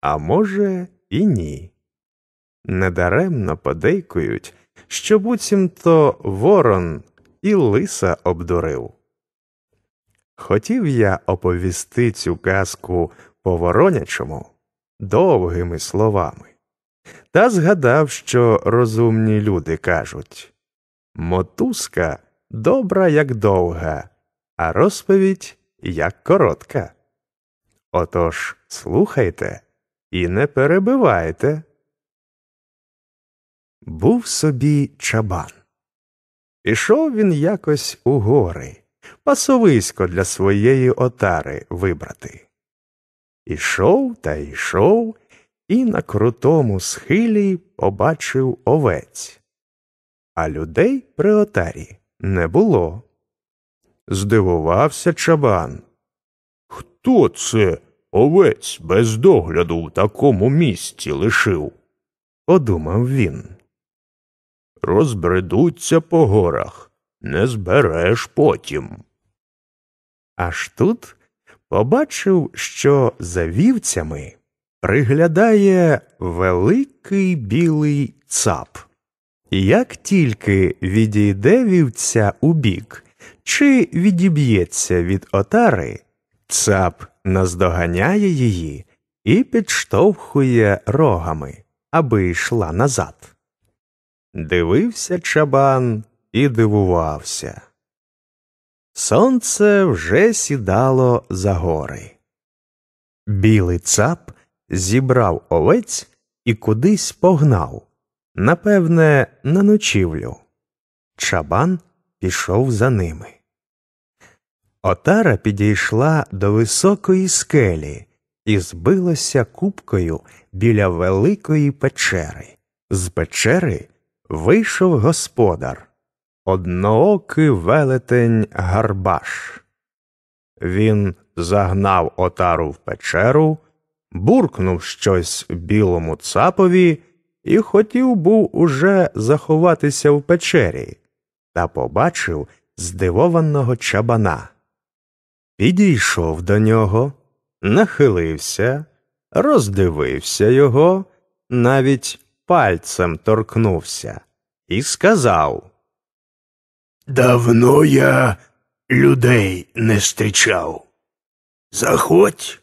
а може, і ні. Недаремно подейкують, що буцімто ворон і лиса обдурив. Хотів я оповісти цю казку по воронячому довгими словами, та згадав, що розумні люди кажуть мотузка добра, як довга, а розповідь як коротка. Отож слухайте і не перебивайте. Був собі чабан. Пішов він якось у гори, пасовисько для своєї отари вибрати. Ішов та йшов, і на крутому схилі побачив овець, а людей при отарі не було. Здивувався чабан. Хто це овець без догляду в такому місці лишив? подумав він розбредуться по горах, не збереш потім. Аж тут побачив, що за вівцями приглядає великий білий цап. Як тільки відійде вівця у бік, чи відіб'ється від отари, цап наздоганяє її і підштовхує рогами, аби йшла назад. Дивився чабан і дивувався. Сонце вже сідало за гори. Білий цап зібрав овець і кудись погнав, напевне, на ночівлю. Чабан пішов за ними. Отара підійшла до високої скелі і збилося купкою біля великої печери. З печери вийшов господар, одноокий велетень Гарбаш. Він загнав отару в печеру, буркнув щось білому цапові і хотів був уже заховатися в печері, та побачив здивованого чабана. Підійшов до нього, нахилився, роздивився його, навіть пальцем торкнувся і сказав Давно я людей не зустрічав. Заходь,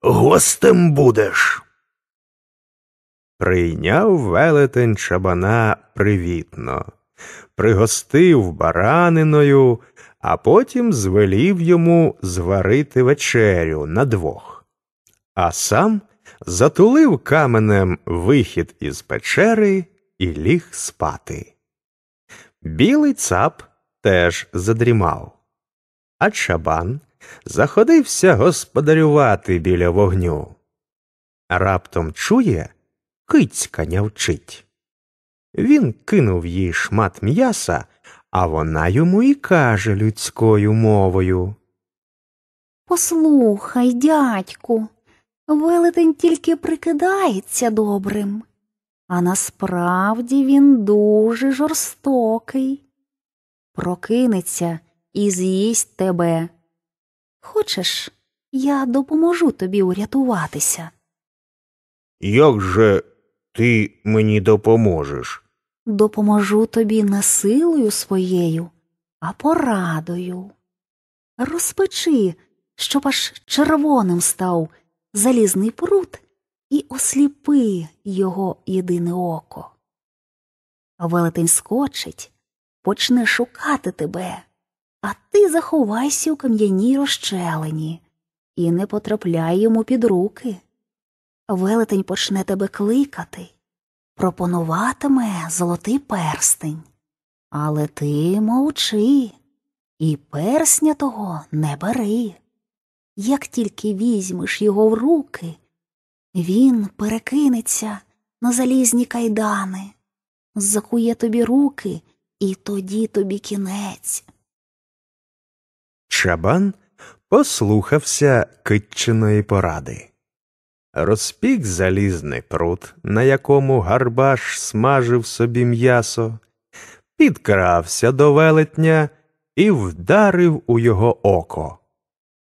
гостем будеш. Прийняв велетень чабана привітно, пригостив бараниною, а потім звелів йому зварити вечерю на двох, а сам затулив каменем вихід із печери і ліг спати. Білий цап теж задрімав, а чабан заходився господарювати біля вогню. Раптом чує, кицька нявчить. Він кинув їй шмат м'яса, а вона йому і каже людською мовою. Послухай, дядьку, велетень тільки прикидається добрим, а насправді він дуже жорстокий. Прокинеться і з'їсть тебе. Хочеш, я допоможу тобі урятуватися. Як же ти мені допоможеш? Допоможу тобі не силою своєю, а порадою. Розпечи, щоб аж червоним став залізний прут і осліпи його єдине око. Велетень скочить, почне шукати тебе, а ти заховайся у кам'яній розчелені і не потрапляй йому під руки. Велетень почне тебе кликати, пропонуватиме золотий перстень. Але ти мовчи і персня того не бери. Як тільки візьмеш його в руки, він перекинеться на залізні кайдани, закує тобі руки, і тоді тобі кінець. Чабан послухався китчиної поради. Розпік залізний прут, на якому гарбаш смажив собі м'ясо, підкрався до велетня і вдарив у його око,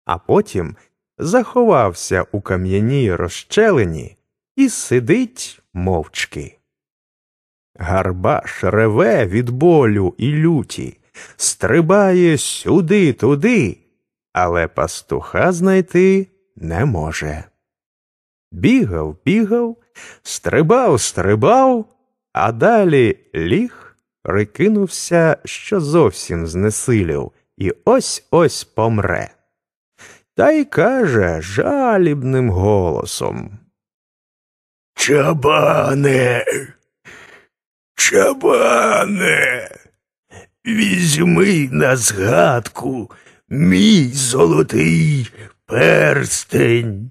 а потім заховався у кам'яній розчелені і сидить мовчки. Гарбаш реве від болю і люті, стрибає сюди туди, але пастуха знайти не може. Бігав, бігав, стрибав, стрибав, а далі ліг, прикинувся, що зовсім знесилів, і ось ось помре. Та й каже жалібним голосом Чабане, чабане, візьми на згадку мій золотий перстень.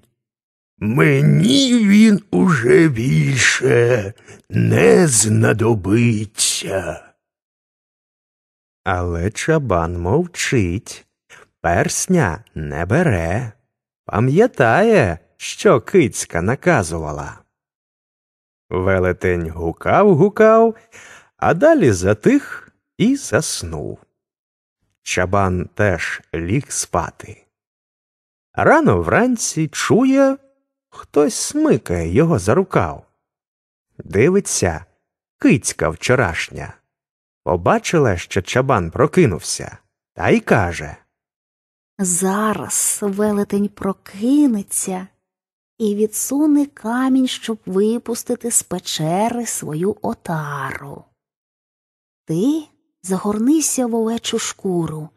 Мені він уже більше не знадобиться. Але чабан мовчить, персня не бере, пам'ятає, що кицька наказувала. Велетень гукав, гукав, а далі затих і заснув. Чабан теж ліг спати. Рано вранці чує, хтось смикає його за рукав. Дивиться, кицька вчорашня. Побачила, що чабан прокинувся, та й каже Зараз велетень прокинеться і відсуне камінь, щоб випустити з печери свою отару. Ти загорнися в овечу шкуру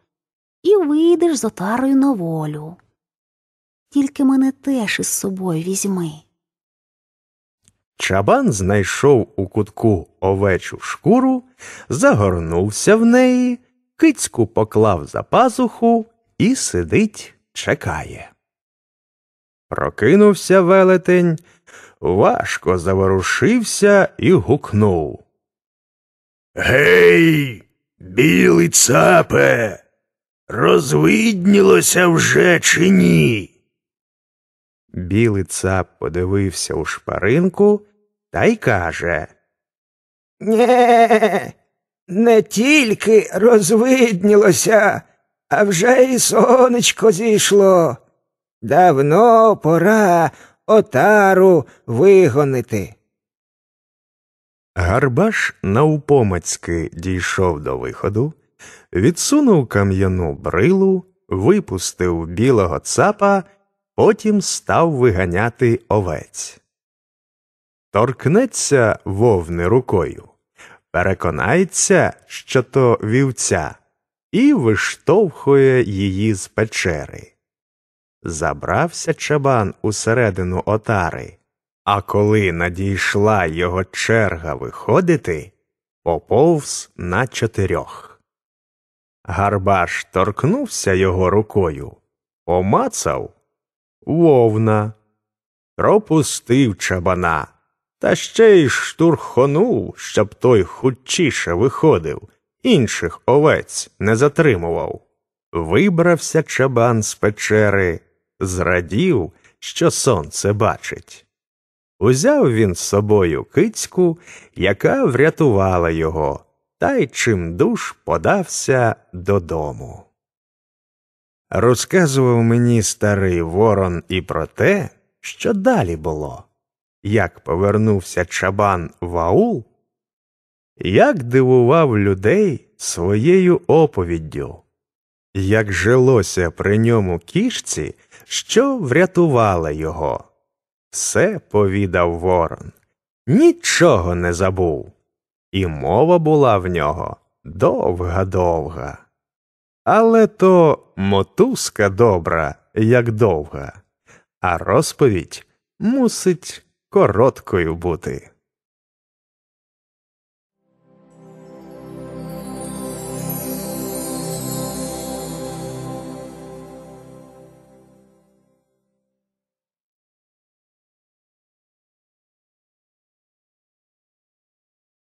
і вийдеш з отарою на волю. Тільки мене теж із собою візьми. Чабан знайшов у кутку овечу шкуру, загорнувся в неї, кицьку поклав за пазуху і сидить, чекає. Прокинувся велетень, важко заворушився і гукнув. Гей, білий цапе, розвиднілося вже чи ні? Білий цап подивився у шпаринку та й каже Нє, не тільки розвиднілося, а вже і сонечко зійшло. Давно пора отару вигонити. Гарбаш навпомацьки дійшов до виходу, відсунув кам'яну брилу, випустив білого цапа, потім став виганяти овець. Торкнеться вовни рукою, переконається, що то вівця, і виштовхує її з печери. Забрався чабан усередину отари, а коли надійшла його черга виходити, поповз на чотирьох. Гарбаш торкнувся його рукою, помацав вовна, пропустив чабана, та ще й штурхонув, щоб той хутчіше виходив, інших овець не затримував. Вибрався чабан з печери, зрадів, що сонце бачить. Узяв він з собою кицьку, яка врятувала його, та й чимдуж подався додому. Розказував мені старий ворон і про те, що далі було, як повернувся чабан в аул, як дивував людей своєю оповіддю, як жилося при ньому кішці, що врятувала його. Все повідав ворон, нічого не забув, і мова була в нього довга довга. Але то мотузка добра, як довга, а розповідь мусить короткою бути.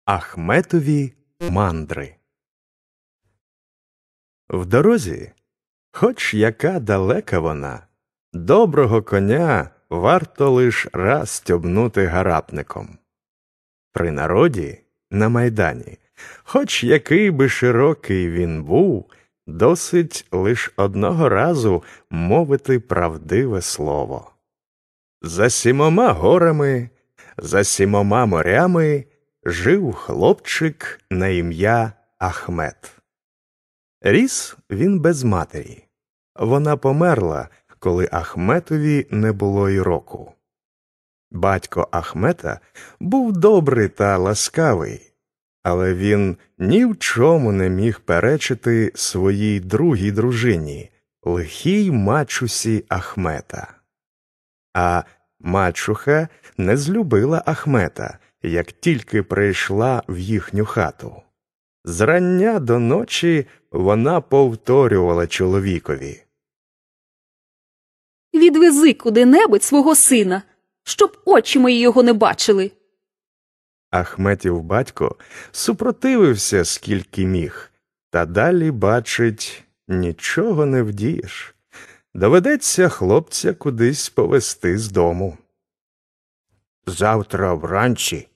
Ахметові мандри. В дорозі, хоч яка далека вона, доброго коня варто лиш раз стьобнути гарапником. При народі на майдані, хоч який би широкий він був, досить лиш одного разу мовити правдиве слово. За сімома горами, за сімома морями жив хлопчик на ім'я Ахмет. Ріс він без матері. Вона померла, коли Ахметові не було й року. Батько Ахмета був добрий та ласкавий, але він ні в чому не міг перечити своїй другій дружині, лихій мачусі Ахмета. А мачуха не злюбила Ахмета, як тільки прийшла в їхню хату. Зрання до ночі вона повторювала чоловікові. Відвези куди-небудь свого сина, щоб очі мої його не бачили. Ахметів батько супротивився скільки міг, та далі, бачить, нічого не вдієш. Доведеться хлопця кудись повести з дому. Завтра вранці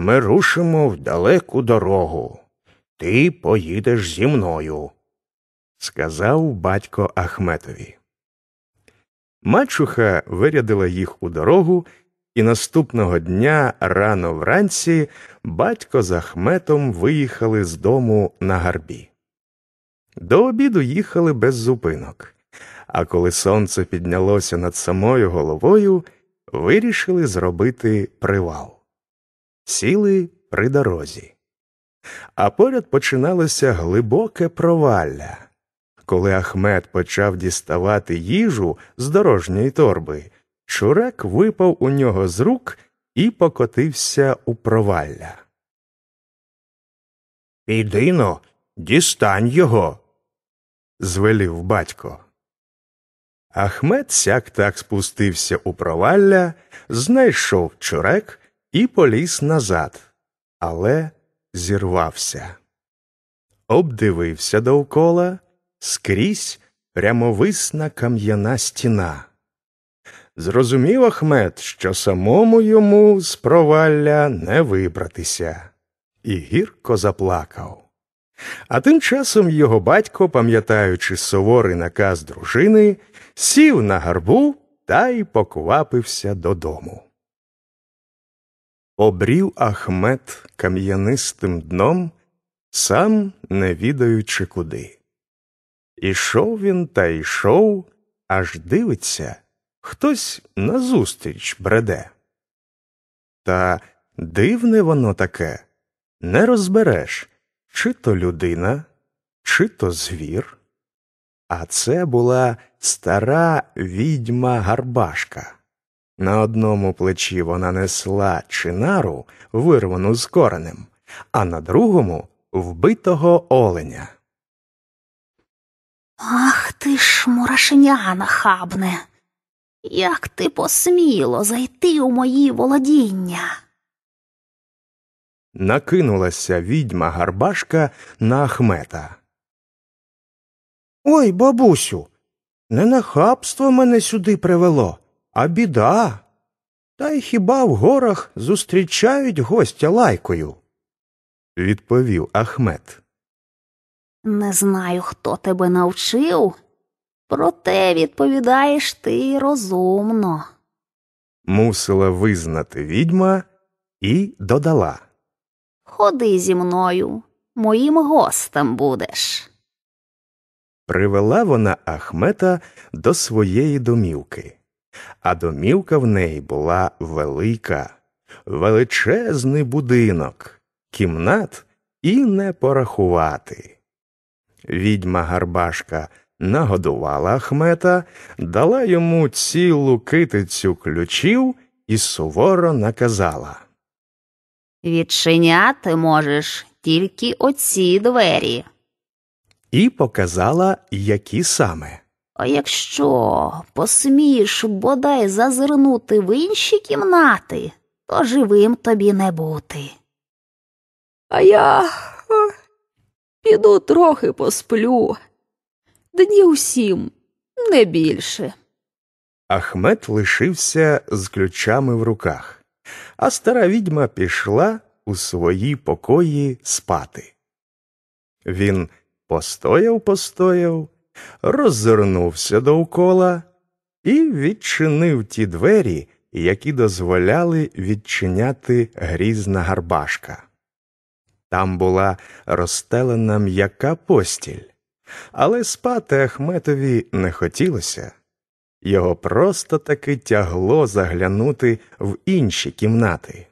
ми рушимо в далеку дорогу. Ти поїдеш зі мною, сказав батько Ахметові. Мачуха вирядила їх у дорогу, і наступного дня рано вранці батько з Ахметом виїхали з дому на гарбі. До обіду їхали без зупинок, а коли сонце піднялося над самою головою, вирішили зробити привал. Сіли при дорозі. А поряд починалося глибоке провалля. Коли Ахмед почав діставати їжу з дорожньої торби, чурек випав у нього з рук і покотився у провалля. Підино, дістань його, звелів батько. Ахмед сяк так спустився у провалля, знайшов чурек і поліз назад, але зірвався. Обдивився довкола скрізь прямовисна кам'яна стіна. Зрозумів Ахмед, що самому йому з провалля не вибратися, і гірко заплакав. А тим часом його батько, пам'ятаючи суворий наказ дружини, сів на гарбу та й поквапився додому. Обрів Ахмед кам'янистим дном, сам не відаючи куди. Ішов він та йшов, аж дивиться, хтось назустріч бреде. Та дивне воно таке, не розбереш, чи то людина, чи то звір. А це була стара відьма Гарбашка. На одному плечі вона несла чинару, вирвану з коренем, а на другому вбитого оленя. Ах ти ж, мурашеня нахабне! Як ти посміло зайти у мої володіння? Накинулася відьма Гарбашка на Ахмета. Ой, бабусю, не нахабство мене сюди привело, а біда. Та й хіба в горах зустрічають гостя лайкою? Відповів Ахмет. Не знаю, хто тебе навчив, проте відповідаєш ти розумно. Мусила визнати відьма і додала. Ходи зі мною, моїм гостем будеш. Привела вона Ахмета до своєї домівки, а домівка в неї була велика, величезний будинок, кімнат і не порахувати. Відьма Гарбашка нагодувала Ахмета, дала йому цілу китицю ключів і суворо наказала. Відчиняти можеш тільки оці двері. І показала, які саме. А якщо посмієш бодай зазирнути в інші кімнати, то живим тобі не бути. А я піду трохи посплю. Днів сім, не більше. Ахмет лишився з ключами в руках, а стара відьма пішла у свої покої спати. Він постояв, постояв, роззирнувся довкола і відчинив ті двері, які дозволяли відчиняти грізна гарбашка. Там була розстелена м'яка постіль, але спати Ахметові не хотілося. Його просто таки тягло заглянути в інші кімнати.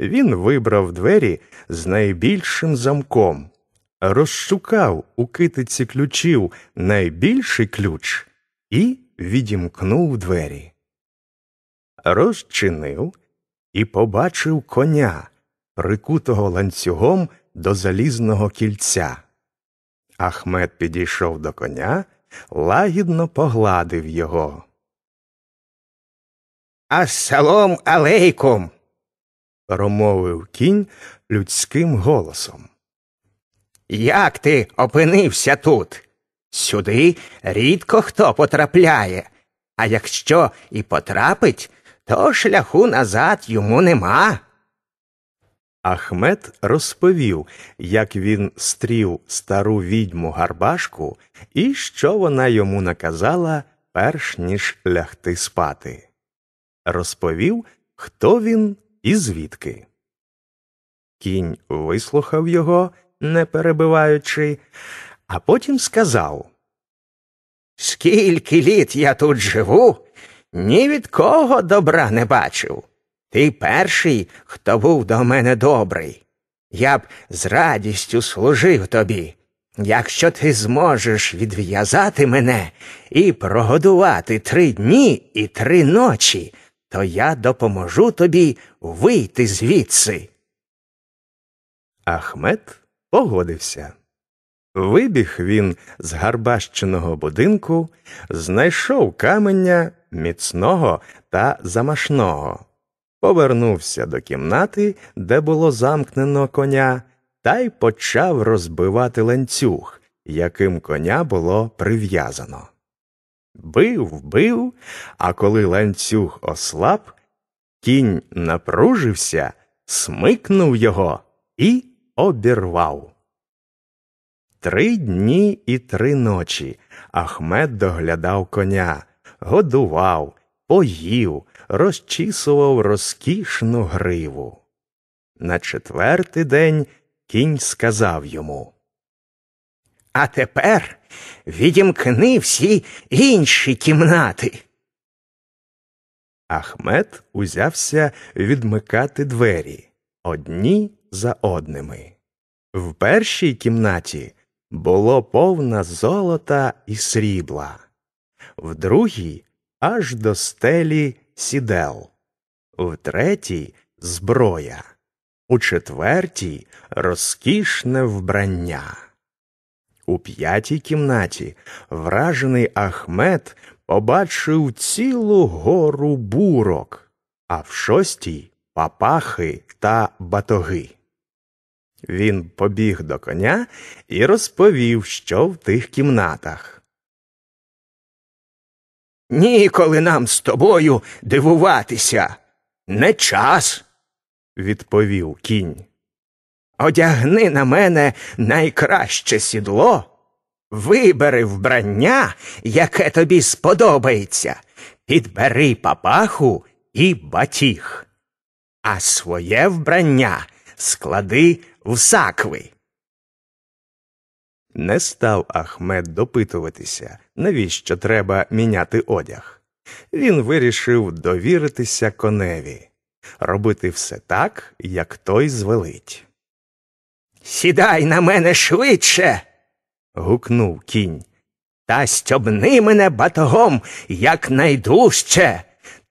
Він вибрав двері з найбільшим замком, розшукав у китиці ключів найбільший ключ і відімкнув двері. Розчинив і побачив коня, прикутого ланцюгом до залізного кільця. Ахмед підійшов до коня, лагідно погладив його. Ассалом алейкум. промовив кінь людським голосом. Як ти опинився тут? Сюди рідко хто потрапляє, а якщо і потрапить, то шляху назад йому нема. Ахмед розповів, як він стрів стару відьму Гарбашку і що вона йому наказала, перш ніж лягти спати. Розповів, хто він і звідки. Кінь вислухав його, не перебиваючи, а потім сказав Скільки літ я тут живу, ні від кого добра не бачив. Ти перший, хто був до мене добрий. Я б з радістю служив тобі. Якщо ти зможеш відв'язати мене і прогодувати три дні і три ночі, то я допоможу тобі вийти звідси. Ахмед погодився. Вибіг він з гарбащеного будинку, знайшов каменя міцного та замашного, повернувся до кімнати, де було замкнено коня, та й почав розбивати ланцюг, яким коня було прив'язано. Бив, бив, а коли ланцюг ослаб, кінь напружився, смикнув його і обірвав. Три дні і три ночі Ахмед доглядав коня, годував, поїв, розчісував розкішну гриву. На четвертий день кінь сказав йому А тепер відімкни всі інші кімнати. Ахмед узявся відмикати двері одні за одними. В першій кімнаті було повна золота і срібла, в другій аж до стелі сідел, в третій зброя, у четвертій розкішне вбрання. У п'ятій кімнаті вражений Ахмед побачив цілу гору бурок, а в шостій папахи та батоги. Він побіг до коня і розповів, що в тих кімнатах. Ніколи нам з тобою дивуватися. Не час, відповів кінь. Одягни на мене найкраще сідло, вибери вбрання, яке тобі сподобається, підбери папаху і батіг, а своє вбрання склади в сакви. Не став Ахмед допитуватися, навіщо треба міняти одяг. Він вирішив довіритися коневі, робити все так, як той звелить. Сідай на мене швидше. гукнув кінь. Та стьобни мене батогом якнайдужче,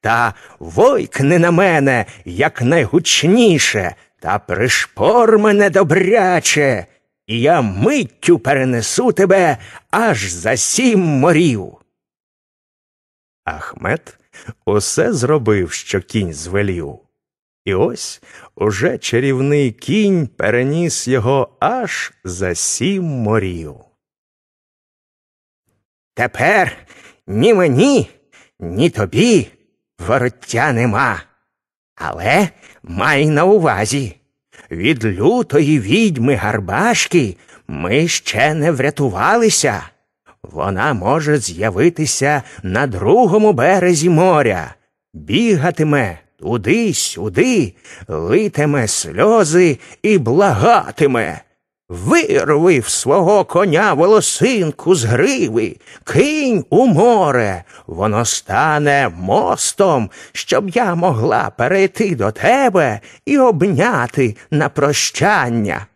та войкни на мене якнайгучніше, та пришпор мене добряче, і я миттю перенесу тебе аж за сім морів. Ахмед усе зробив, що кінь звелів. І ось уже чарівний кінь переніс його аж за сім морів. Тепер ні мені, ні тобі вороття нема. Але май на увазі від лютої відьми Гарбашки ми ще не врятувалися. Вона може з'явитися на другому березі моря, бігатиме туди сюди, литиме сльози і благатиме. Вирви в свого коня волосинку з гриви, кинь у море, воно стане мостом, щоб я могла перейти до тебе і обняти на прощання.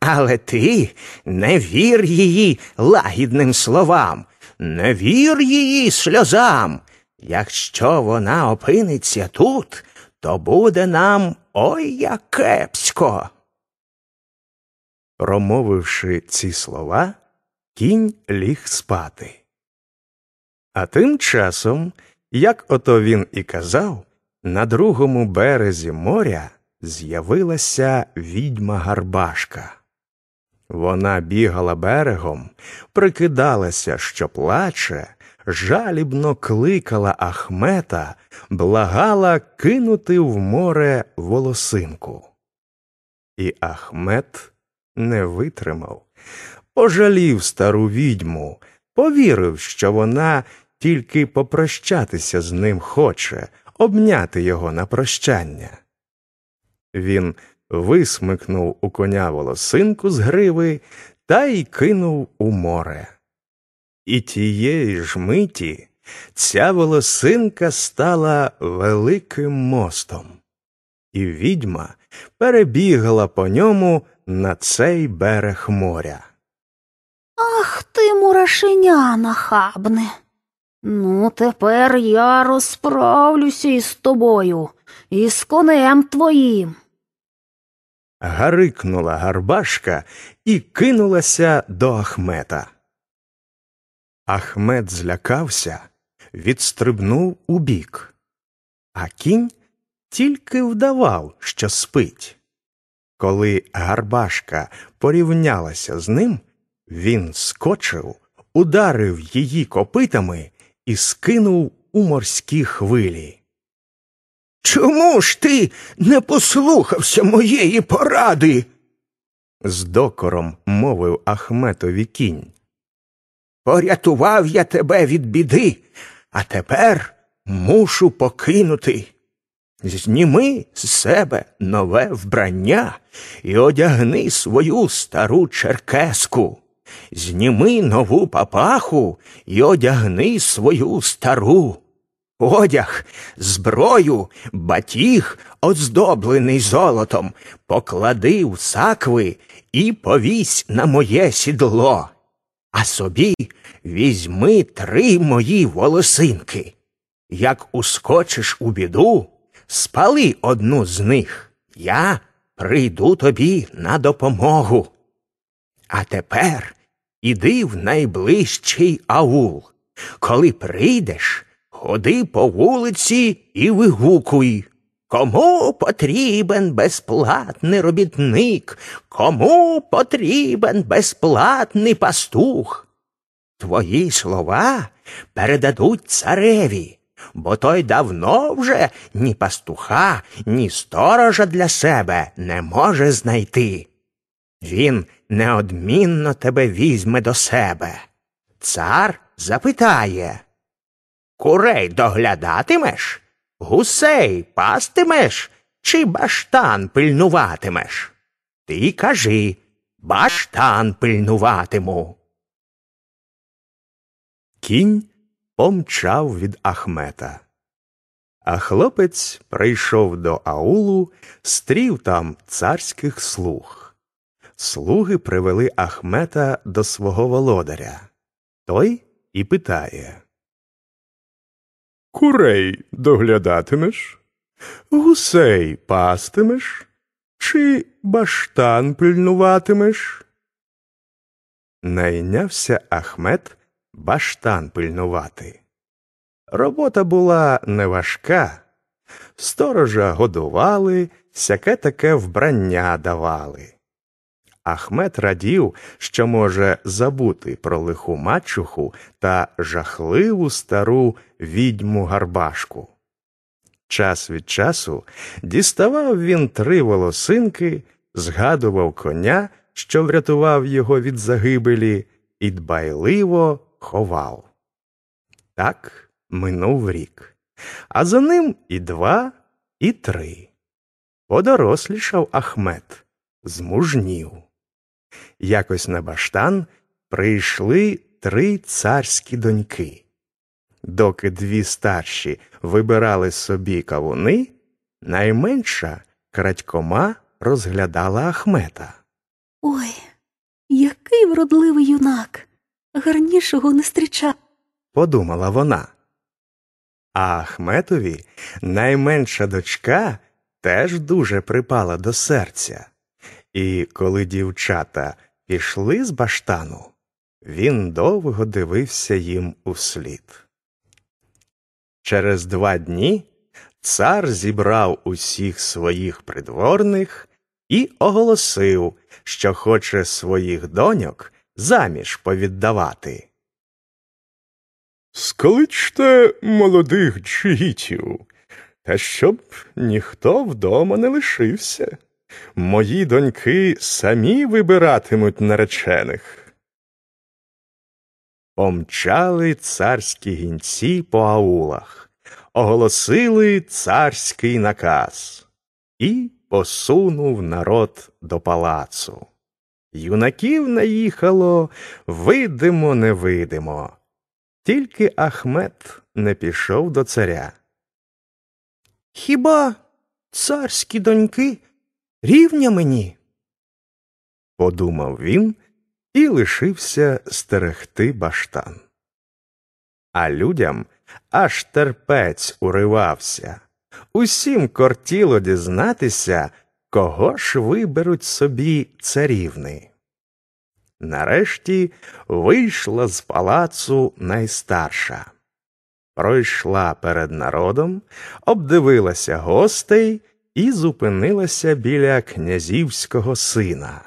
Але ти не вір її лагідним словам, не вір її сльозам. Якщо вона опиниться тут, то буде нам ой як кепсько. Промовивши ці слова, кінь ліг спати. А тим часом, як ото він і казав, на другому березі моря з'явилася відьма Гарбашка. Вона бігала берегом, прикидалася, що плаче, жалібно кликала Ахмета, благала кинути в море волосинку. І Ахмет не витримав, пожалів стару відьму, повірив, що вона тільки попрощатися з ним хоче, обняти його на прощання. Він висмикнув у коня волосинку з гриви та й кинув у море. І тієї ж миті ця волосинка стала великим мостом, і відьма перебігла по ньому на цей берег моря. Ах ти, мурашеня нахабне. Ну, тепер я розправлюся із тобою, і з конем твоїм. гарикнула гарбашка і кинулася до Ахмета. Ахмет злякався, відстрибнув убік, а кінь тільки вдавав, що спить. Коли гарбашка порівнялася з ним, він скочив, ударив її копитами і скинув у морські хвилі. Чому ж ти не послухався моєї поради? з докором мовив Ахметові кінь. Порятував я тебе від біди, а тепер мушу покинути. Зніми з себе нове вбрання і одягни свою стару черкеску. Зніми нову папаху і одягни свою стару. Одяг, зброю, батіг, оздоблений золотом, поклади в сакви і повісь на моє сідло. А собі візьми три мої волосинки. Як ускочиш у біду, спали одну з них. Я прийду тобі на допомогу. А тепер іди в найближчий аул. Коли прийдеш, ходи по вулиці і вигукуй. Кому потрібен безплатний робітник? Кому потрібен безплатний пастух? Твої слова передадуть цареві, бо той давно вже ні пастуха, ні сторожа для себе не може знайти. Він неодмінно тебе візьме до себе. Цар запитає Курей доглядатимеш? Гусей пастимеш чи баштан пильнуватимеш? Ти кажи баштан пильнуватиму. Кінь помчав від Ахмета. А хлопець прийшов до аулу, стрів там царських слуг. Слуги привели Ахмета до свого володаря. Той і питає Курей доглядатимеш? Гусей пастимеш? Чи баштан пильнуватимеш? Найнявся Ахмет баштан пильнувати. Робота була неважка. Сторожа годували, сяке таке вбрання давали. Ахмет радів, що може забути про лиху мачуху та жахливу стару відьму гарбашку. Час від часу діставав він три волосинки, згадував коня, що врятував його від загибелі, і дбайливо ховав. Так минув рік, а за ним і два, і три. Подорослішав Ахмет, змужнів. Якось на баштан прийшли три царські доньки. Доки дві старші вибирали собі кавуни, найменша крадькома розглядала Ахмета. Ой, який вродливий юнак. Гарнішого не стрічав. подумала вона. А Ахметові найменша дочка теж дуже припала до серця, і коли дівчата пішли з баштану, він довго дивився їм услід. Через два дні цар зібрав усіх своїх придворних і оголосив, що хоче своїх доньок заміж повіддавати. Скличте молодих джигітів, та щоб ніхто вдома не лишився. Мої доньки самі вибиратимуть наречених. Помчали царські гінці по аулах, оголосили царський наказ і посунув народ до палацу. Юнаків наїхало видимо невидимо. Тільки Ахмет не пішов до царя. Хіба царські доньки рівня мені? подумав він і лишився стерегти баштан. А людям аж терпець уривався. Усім кортіло дізнатися, кого ж виберуть собі царівни. Нарешті вийшла з палацу найстарша. Пройшла перед народом, обдивилася гостей і зупинилася біля князівського сина.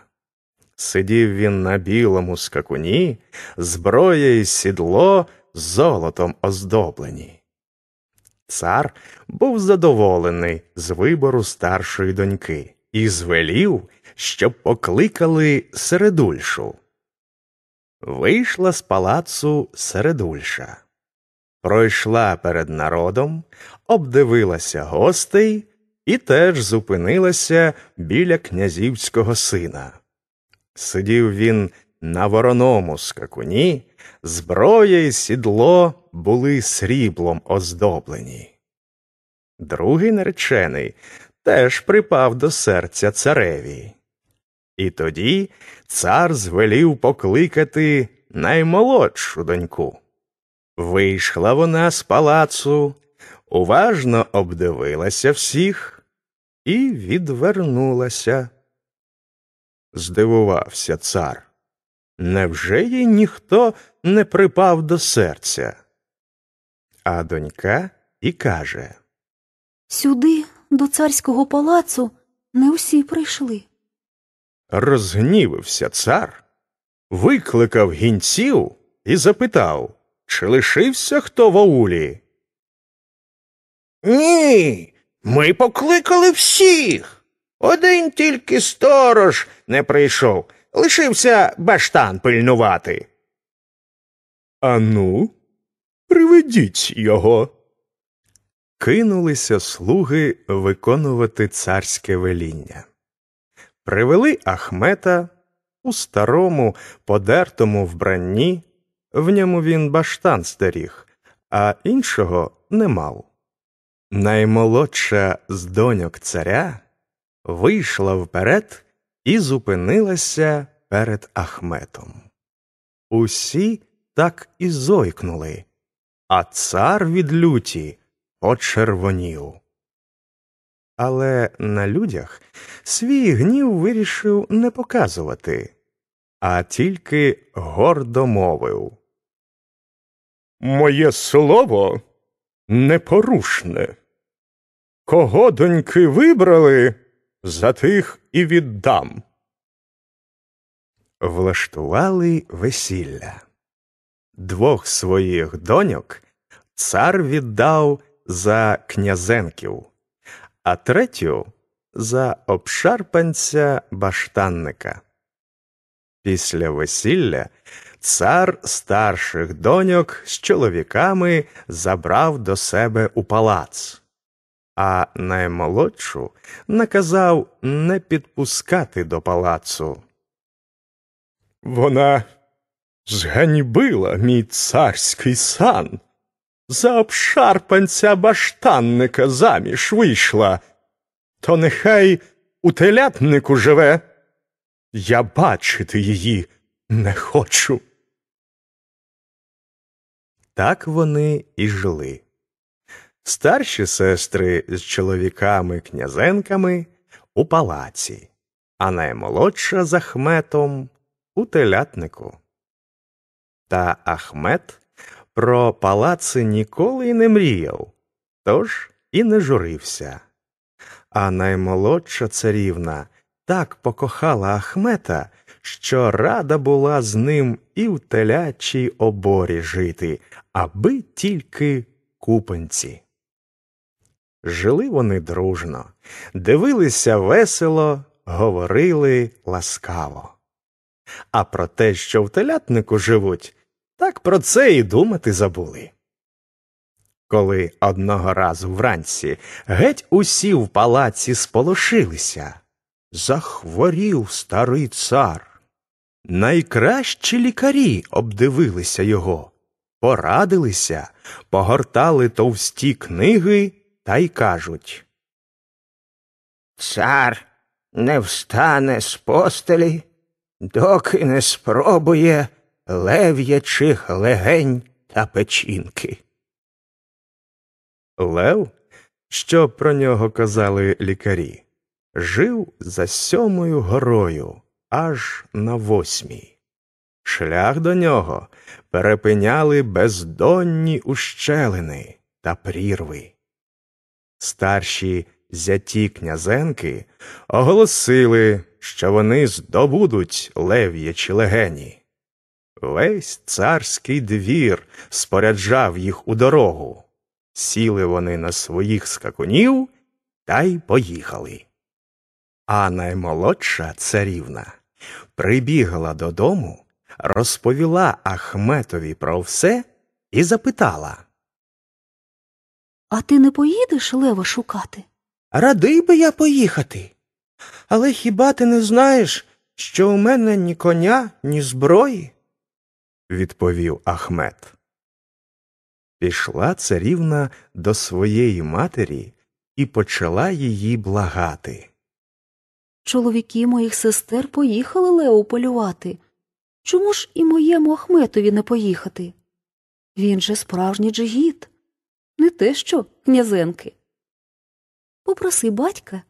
Сидів він на білому скакуні, зброя і сідло золотом оздоблені. Цар був задоволений з вибору старшої доньки і звелів, щоб покликали середульшу. Вийшла з палацу середульша, пройшла перед народом, обдивилася гостей і теж зупинилася біля князівського сина. Сидів він на вороному скакуні, зброя і сідло були сріблом оздоблені. Другий наречений теж припав до серця цареві. І тоді цар звелів покликати наймолодшу доньку. Вийшла вона з палацу, уважно обдивилася всіх і відвернулася. Здивувався цар. Невже їй ніхто не припав до серця? А донька і каже Сюди, до царського палацу, не усі прийшли. Розгнівився цар, викликав гінців і запитав, чи лишився хто в аулі. Ні, ми покликали всіх. Один тільки сторож не прийшов, лишився баштан пильнувати. Ану, приведіть його. Кинулися слуги виконувати царське веління. Привели Ахмета у старому, подертому вбранні, в ньому він баштан старіг, а іншого не мав. Наймолодша з доньок царя вийшла вперед і зупинилася перед Ахметом. Усі так і зойкнули, а цар від люті почервонів. Але на людях свій гнів вирішив не показувати, а тільки гордо мовив. Моє слово непорушне. Кого доньки вибрали, за тих і віддам. Влаштували весілля. Двох своїх доньок цар віддав за князенків, а третю за обшарпанця баштанника. Після весілля цар старших доньок з чоловіками забрав до себе у палац, а наймолодшу наказав не підпускати до палацу. Вона зганьбила мій царський сан. За обшарпанця баштанника заміж вийшла, то нехай у телятнику живе. Я бачити її не хочу. Так вони і жили. Старші сестри з чоловіками князенками у палаці, а наймолодша з Ахметом у телятнику. Та Ахмет про палаци ніколи й не мріяв, тож і не журився. А наймолодша царівна так покохала Ахмета, що рада була з ним і в телячій оборі жити, аби тільки купанці. Жили вони дружно, дивилися весело, говорили ласкаво. А про те, що в телятнику живуть, так про це і думати забули. Коли одного разу вранці геть усі в палаці сполошилися, захворів старий цар. Найкращі лікарі обдивилися його, порадилися, погортали товсті книги та й кажуть Цар не встане з постелі, доки не спробує лев'ячих легень та печінки. Лев, що про нього казали лікарі, жив за сьомою горою аж на восьмій. Шлях до нього перепиняли бездонні ущелини та прірви. Старші зяті князенки оголосили, що вони здобудуть лев'ячі легені. Весь царський двір споряджав їх у дорогу. Сіли вони на своїх скакунів та й поїхали. А наймолодша царівна прибігла додому, розповіла Ахметові про все і запитала А ти не поїдеш лева шукати? Радий би я поїхати. Але хіба ти не знаєш, що у мене ні коня, ні зброї? Відповів Ахмет. Пішла царівна до своєї матері і почала її благати. Чоловіки моїх сестер поїхали Леву полювати. Чому ж і моєму Ахметові не поїхати? Він же справжній джигіт, не те що князенки. Попроси батька,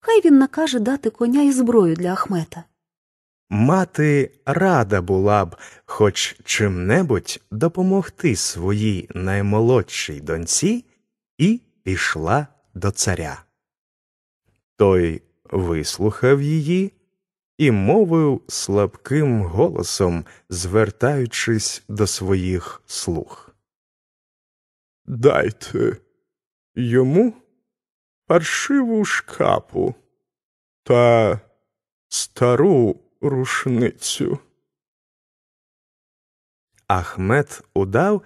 хай він накаже дати коня і зброю для Ахмета. Мати рада була б хоч чим-небудь допомогти своїй наймолодшій доньці і пішла до царя. Той вислухав її і мовив слабким голосом, звертаючись до своїх слуг. Дайте йому паршиву шкапу та стару рушницю. Ахмед удав,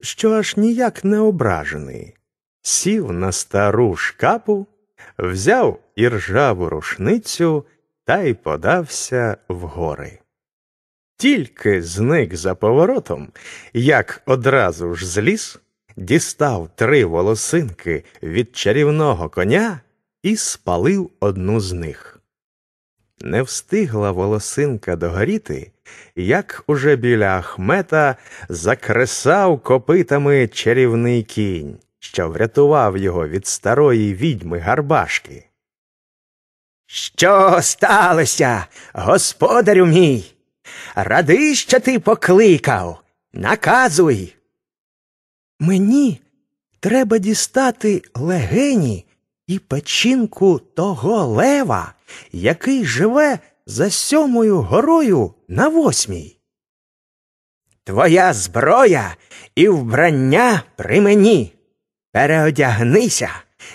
що аж ніяк не ображений, сів на стару шкапу, взяв іржаву рушницю та й подався в гори. Тільки зник за поворотом, як одразу ж зліз, дістав три волосинки від чарівного коня і спалив одну з них. Не встигла волосинка догоріти, як уже біля Ахмета закресав копитами чарівний кінь, що врятував його від старої відьми Гарбашки. Що сталося, господарю мій? Ради, що ти покликав. Наказуй. Мені треба дістати легені і печінку того лева, який живе за сьомою горою на восьмій. Твоя зброя і вбрання при мені. Переодягнися,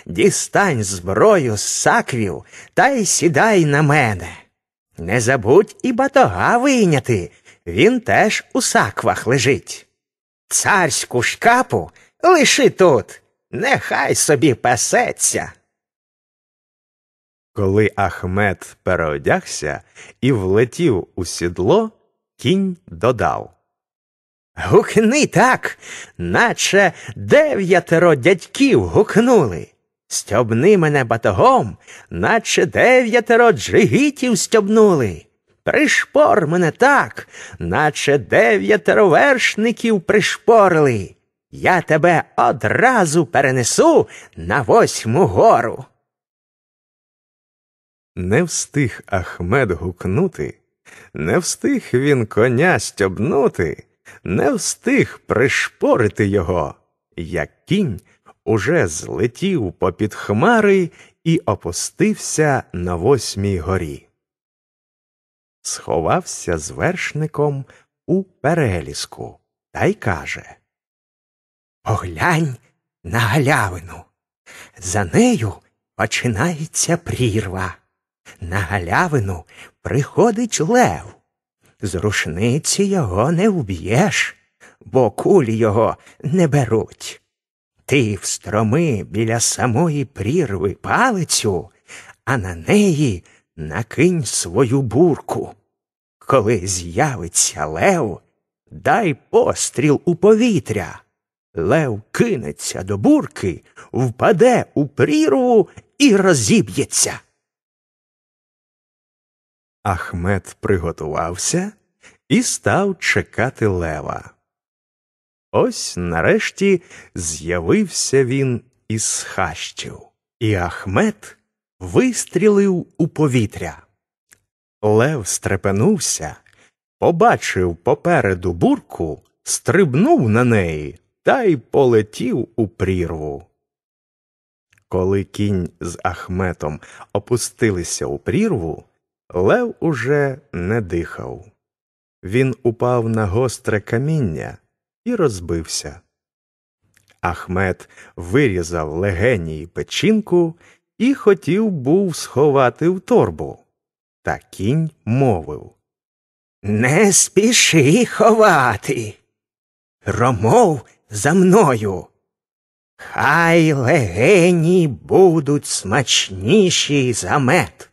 дістань зброю з саквів та й сідай на мене. Не забудь і батога вийняти, він теж у саквах лежить. Царську шкапу лиши тут, нехай собі пасеться. Коли Ахмед переодягся і влетів у сідло, кінь додав Гукни так, наче дев'ятеро дядьків гукнули. Стьобни мене батогом, наче дев'ятеро джигитів стьобнули. Пришпор мене так, наче дев'ятеро вершників пришпорили. Я тебе одразу перенесу на восьму гору. Не встиг Ахмед гукнути, не встиг він коня стьобнути, не встиг пришпорити його, як кінь уже злетів попід хмари і опустився на восьмій горі. Сховався з вершником у переліску та й каже Поглянь на галявину. За нею починається прірва. На галявину приходить лев. З рушниці його не вб'єш, бо кулі його не беруть. Ти встроми біля самої прірви палицю, а на неї накинь свою бурку. Коли з'явиться лев, дай постріл у повітря. Лев кинеться до бурки, впаде у прірву і розіб'ється. Ахмед приготувався і став чекати лева. Ось нарешті з'явився він із хащів, і Ахмед вистрілив у повітря. Лев стрепенувся, побачив попереду бурку, стрибнув на неї та й полетів у прірву. Коли кінь з Ахметом опустилися у прірву, Лев уже не дихав. Він упав на гостре каміння і розбився. Ахмед вирізав легені печінку і хотів був сховати в торбу. Та кінь мовив Не спіши ховати. Ромов за мною. Хай легені будуть смачніші за мед,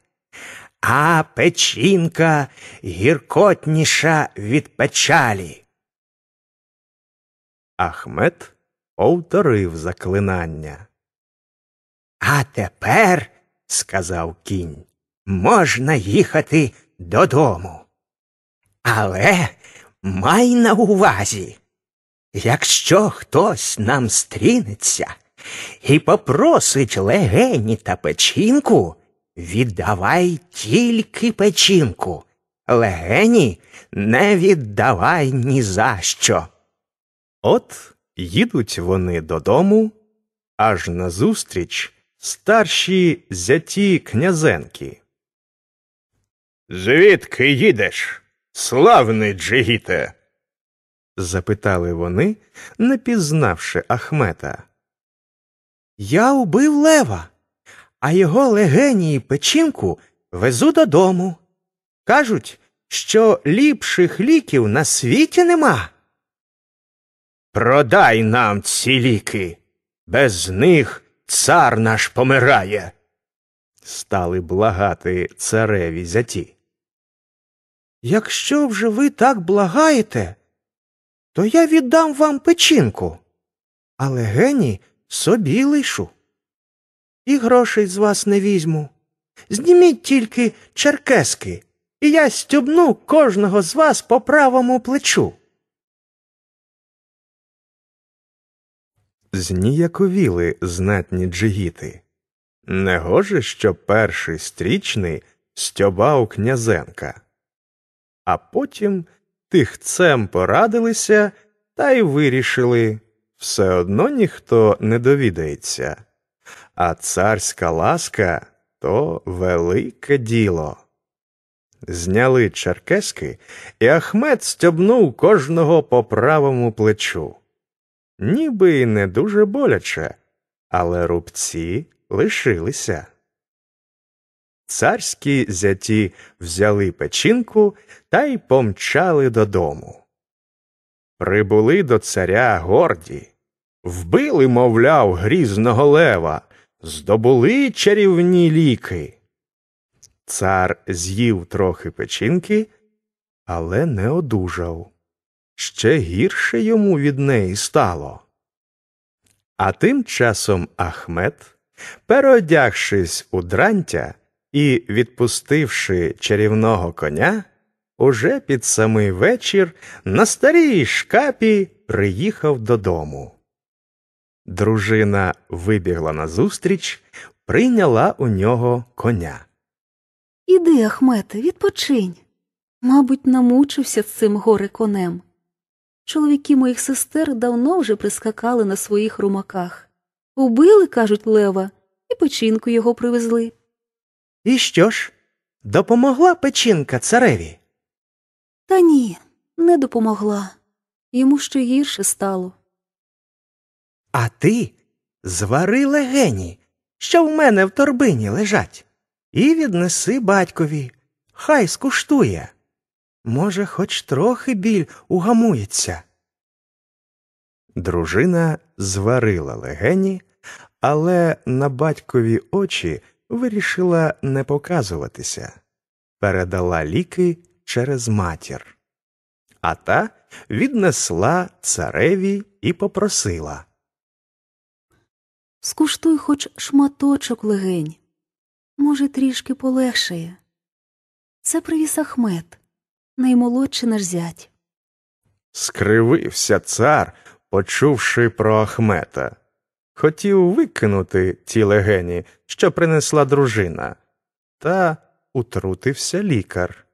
а печінка гіркотніша від печалі. Ахмед повторив заклинання. А тепер, сказав кінь, можна їхати додому. Але май на увазі, якщо хтось нам стрінеться і попросить легені та печінку, віддавай тільки печінку. Легені не віддавай ні за що. От їдуть вони додому, аж назустріч старші зяті князенки. Звідки їдеш, славний Джигіте? запитали вони, не пізнавши Ахмета. Я убив лева, а його легені й печінку везу додому. Кажуть, що ліпших ліків на світі нема. Продай нам ці ліки, без них цар наш помирає. Стали благати цареві зяті. Якщо вже ви так благаєте, то я віддам вам печінку, але гені собі лишу. І грошей з вас не візьму. Зніміть тільки черкески, і я стюбну кожного з вас по правому плечу. Зніяковіли знатні джигіти. Негоже, що перший стрічний стьобав князенка. А потім тихцем порадилися та й вирішили все одно ніхто не довідається, а царська ласка то велике діло. Зняли черкески, і Ахмед стьобнув кожного по правому плечу. Ніби й не дуже боляче, але рубці лишилися. Царські зяті взяли печінку та й помчали додому. Прибули до царя горді, вбили, мовляв, грізного лева, здобули чарівні ліки. Цар з'їв трохи печінки, але не одужав. Ще гірше йому від неї стало. А тим часом Ахмед, переодягшись у дрантя і відпустивши чарівного коня, уже під самий вечір на старій шкапі приїхав додому. Дружина вибігла назустріч, прийняла у нього коня. Іди, Ахмете, відпочинь. Мабуть, намучився з цим горе конем. Чоловіки моїх сестер давно вже прискакали на своїх румаках. Убили, кажуть, лева, і печінку його привезли. І що ж? Допомогла печінка цареві? Та ні, не допомогла. Йому ще гірше стало. А ти звари легені, що в мене в торбині лежать, і віднеси батькові. Хай скуштує. Може, хоч трохи біль угамується. Дружина зварила легені, але на батькові очі вирішила не показуватися, передала ліки через матір. А та віднесла цареві і попросила. Скуштуй хоч шматочок легень. Може, трішки полегшає. Це привіз Ахмед, наймолодший наш зять. Скривився цар, почувши про Ахмета. хотів викинути ті легені, що принесла дружина, та утрутився лікар.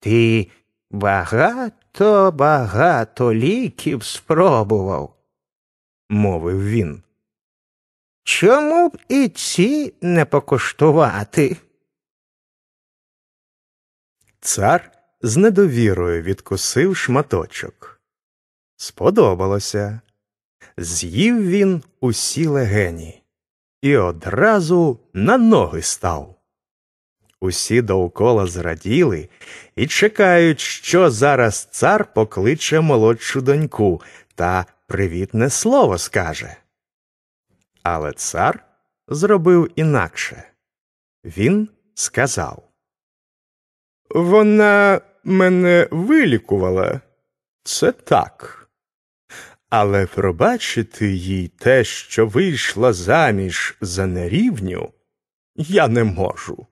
Ти багато багато ліків спробував, мовив він. Чому б і ці не покуштувати? Цар з недовірою відкусив шматочок. Сподобалося. З'їв він усі легені і одразу на ноги став. Усі довкола зраділи і чекають, що зараз цар покличе молодшу доньку та привітне слово скаже. Але цар зробив інакше. Він сказав Вона мене вилікувала. Це так. Але пробачити їй те, що вийшла заміж за нерівню, я не можу.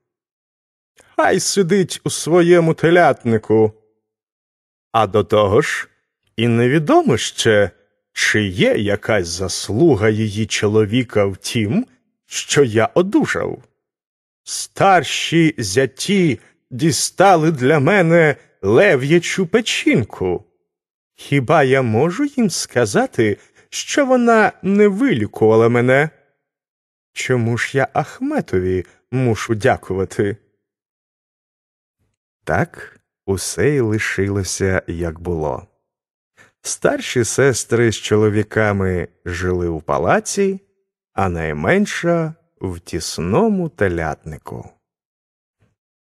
Хай сидить у своєму телятнику. А до того ж, і невідомо ще, чи є якась заслуга її чоловіка в тім, що я одужав. Старші зяті дістали для мене лев'ячу печінку. Хіба я можу їм сказати, що вона не вилікувала мене? Чому ж я Ахметові мушу дякувати? Так усе й лишилося, як було. Старші сестри з чоловіками жили в палаці, а найменша в тісному телятнику.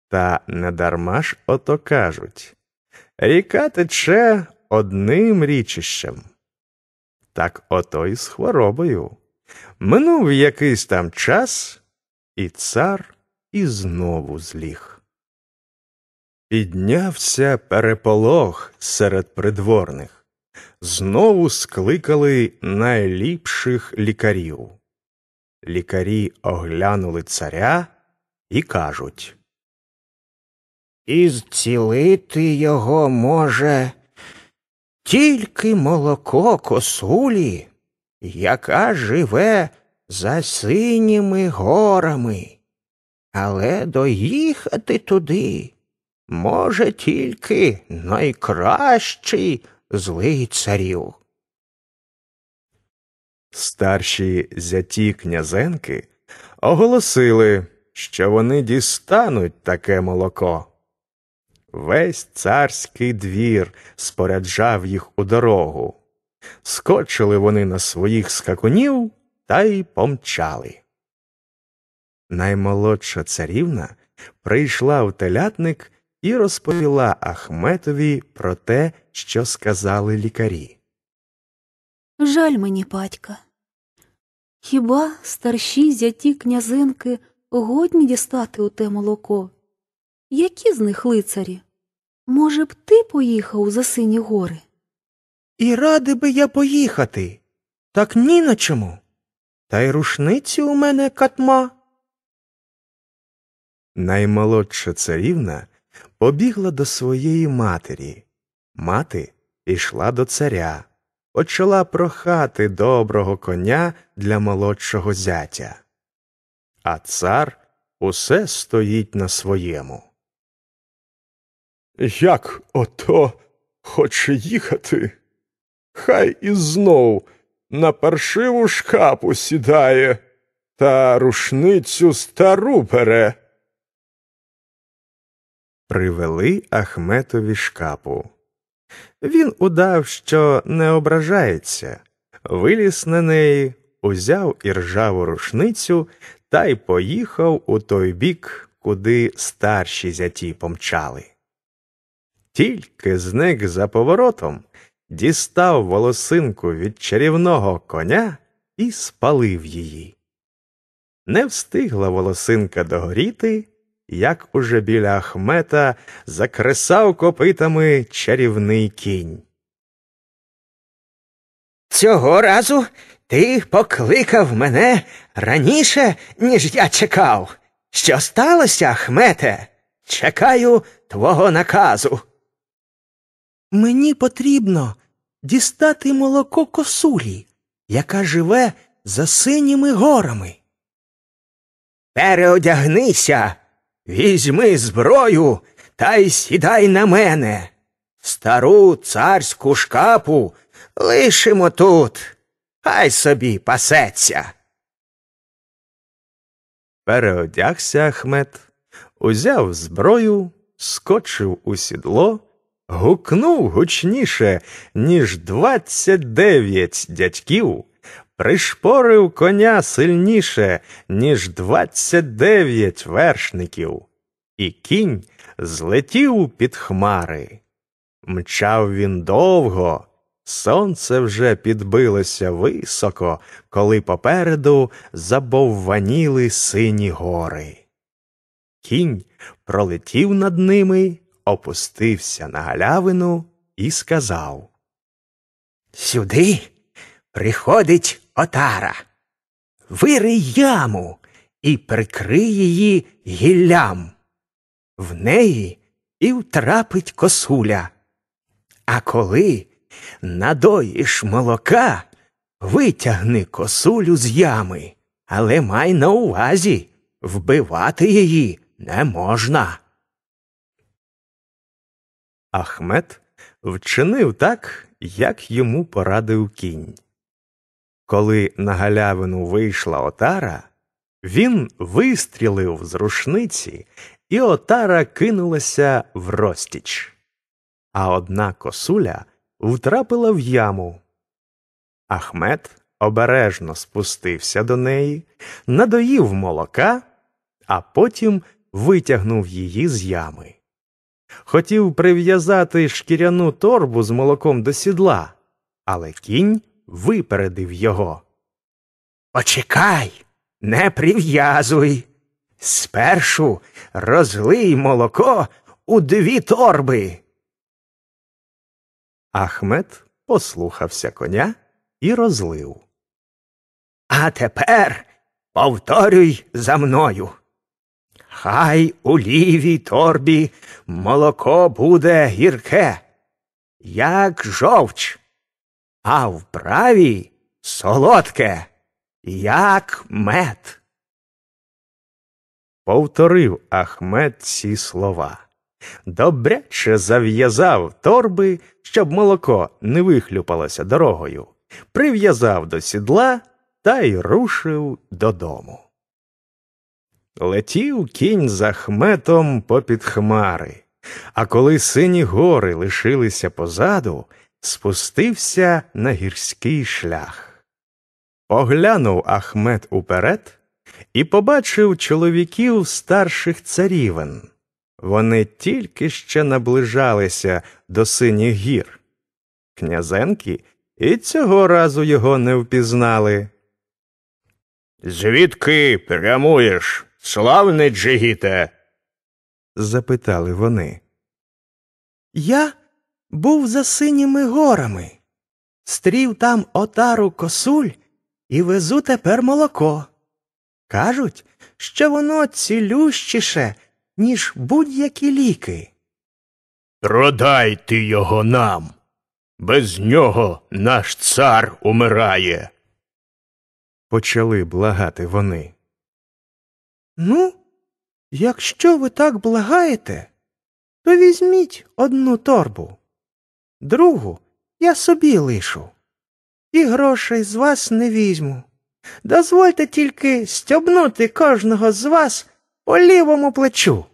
Та недарма ж ото кажуть ріка тече одним річищем. Так ото й з хворобою. Минув якийсь там час, і цар і знову зліг. Піднявся переполох серед придворних. Знову скликали найліпших лікарів. Лікарі оглянули царя і кажуть І зцілити його може тільки молоко косулі, яка живе за синіми горами, але доїхати туди може тільки найкращий з лицарів. Старші зяті князенки оголосили, що вони дістануть таке молоко. Весь царський двір споряджав їх у дорогу. Скочили вони на своїх скакунів та й помчали. Наймолодша царівна прийшла в телятник і розповіла Ахметові про те, що сказали лікарі. Жаль мені, батька. Хіба старші зяті князинки годні дістати у те молоко? Які з них лицарі? Може б, ти поїхав за сині гори? І радий би я поїхати, так ні на чому. Та й рушниці у мене катма. Наймолодша царівна побігла до своєї матері. Мати пішла до царя, почала прохати доброго коня для молодшого зятя. А цар усе стоїть на своєму. Як ото хоче їхати? Хай і знов на паршиву шкапу сідає та рушницю стару бере. Привели Ахметові шкапу. Він удав, що не ображається, виліз на неї, узяв іржаву рушницю та й поїхав у той бік, куди старші зяті помчали. Тільки зник за поворотом, дістав волосинку від чарівного коня і спалив її. Не встигла волосинка догоріти, як уже біля Ахмета закресав копитами чарівний кінь. Цього разу ти покликав мене раніше, ніж я чекав. Що сталося, Ахмете? Чекаю твого наказу. Мені потрібно дістати молоко косулі, яка живе за синіми горами. Переодягнися, візьми зброю та й сідай на мене. Стару царську шкапу лишимо тут, хай собі пасеться. Переодягся Ахмет, узяв зброю, скочив у сідло, гукнув гучніше, ніж двадцять дев'ять дядьків, пришпорив коня сильніше, ніж двадцять дев'ять вершників, і кінь злетів під хмари. Мчав він довго, сонце вже підбилося високо, коли попереду забовваніли сині гори. Кінь пролетів над ними, опустився на галявину і сказав Сюди приходить отара. Вирий яму і прикрий її гіллям. В неї і втрапить косуля. А коли надоїш молока, витягни косулю з ями, але май на увазі вбивати її не можна. Ахмет вчинив так, як йому порадив кінь. Коли на галявину вийшла отара, він вистрілив з рушниці, і отара кинулася в розтіч. А одна косуля втрапила в яму. Ахмет обережно спустився до неї, надоїв молока, а потім витягнув її з ями. Хотів прив'язати шкіряну торбу з молоком до сідла, але кінь випередив його. Почекай, не прив'язуй. Спершу розлий молоко у дві торби. Ахмет послухався коня і розлив. А тепер повторюй за мною. Хай у лівій торбі молоко буде гірке, як жовч, а в правій солодке, як мед. Повторив Ахмет ці слова. Добряче зав'язав торби, щоб молоко не вихлюпалося дорогою, прив'язав до сідла та й рушив додому. Летів кінь за Ахметом попід хмари, а коли сині гори лишилися позаду, спустився на гірський шлях. Поглянув Ахмет уперед і побачив чоловіків старших царівен. Вони тільки ще наближалися до синіх гір. Князенки і цього разу його не впізнали. Звідки прямуєш, славний Джигіте? запитали вони. Я був за синіми горами, стрів там отару косуль і везу тепер молоко. Кажуть, що воно цілющіше, ніж будь-які ліки. Продай ти його нам. Без нього наш цар умирає. Почали благати вони. Ну, якщо ви так благаєте, то візьміть одну торбу, другу я собі лишу, і грошей з вас не візьму. Дозвольте тільки стьобнути кожного з вас по лівому плечу.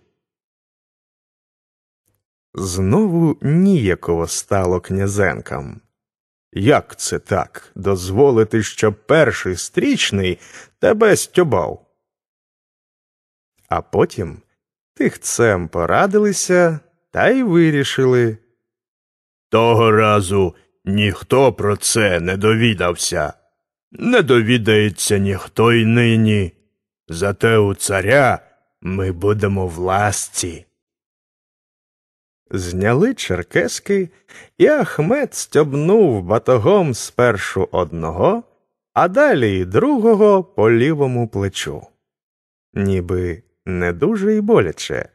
Знову ніяково стало князенкам. Як це так дозволити, щоб перший стрічний тебе стьобав? А потім тихцем порадилися та й вирішили. Того разу ніхто про це не довідався. Не довідається ніхто й нині. Зате у царя ми будемо в. Зняли черкески, і Ахмед стьобнув батогом спершу одного, а далі й другого по лівому плечу. Ніби не дуже й боляче,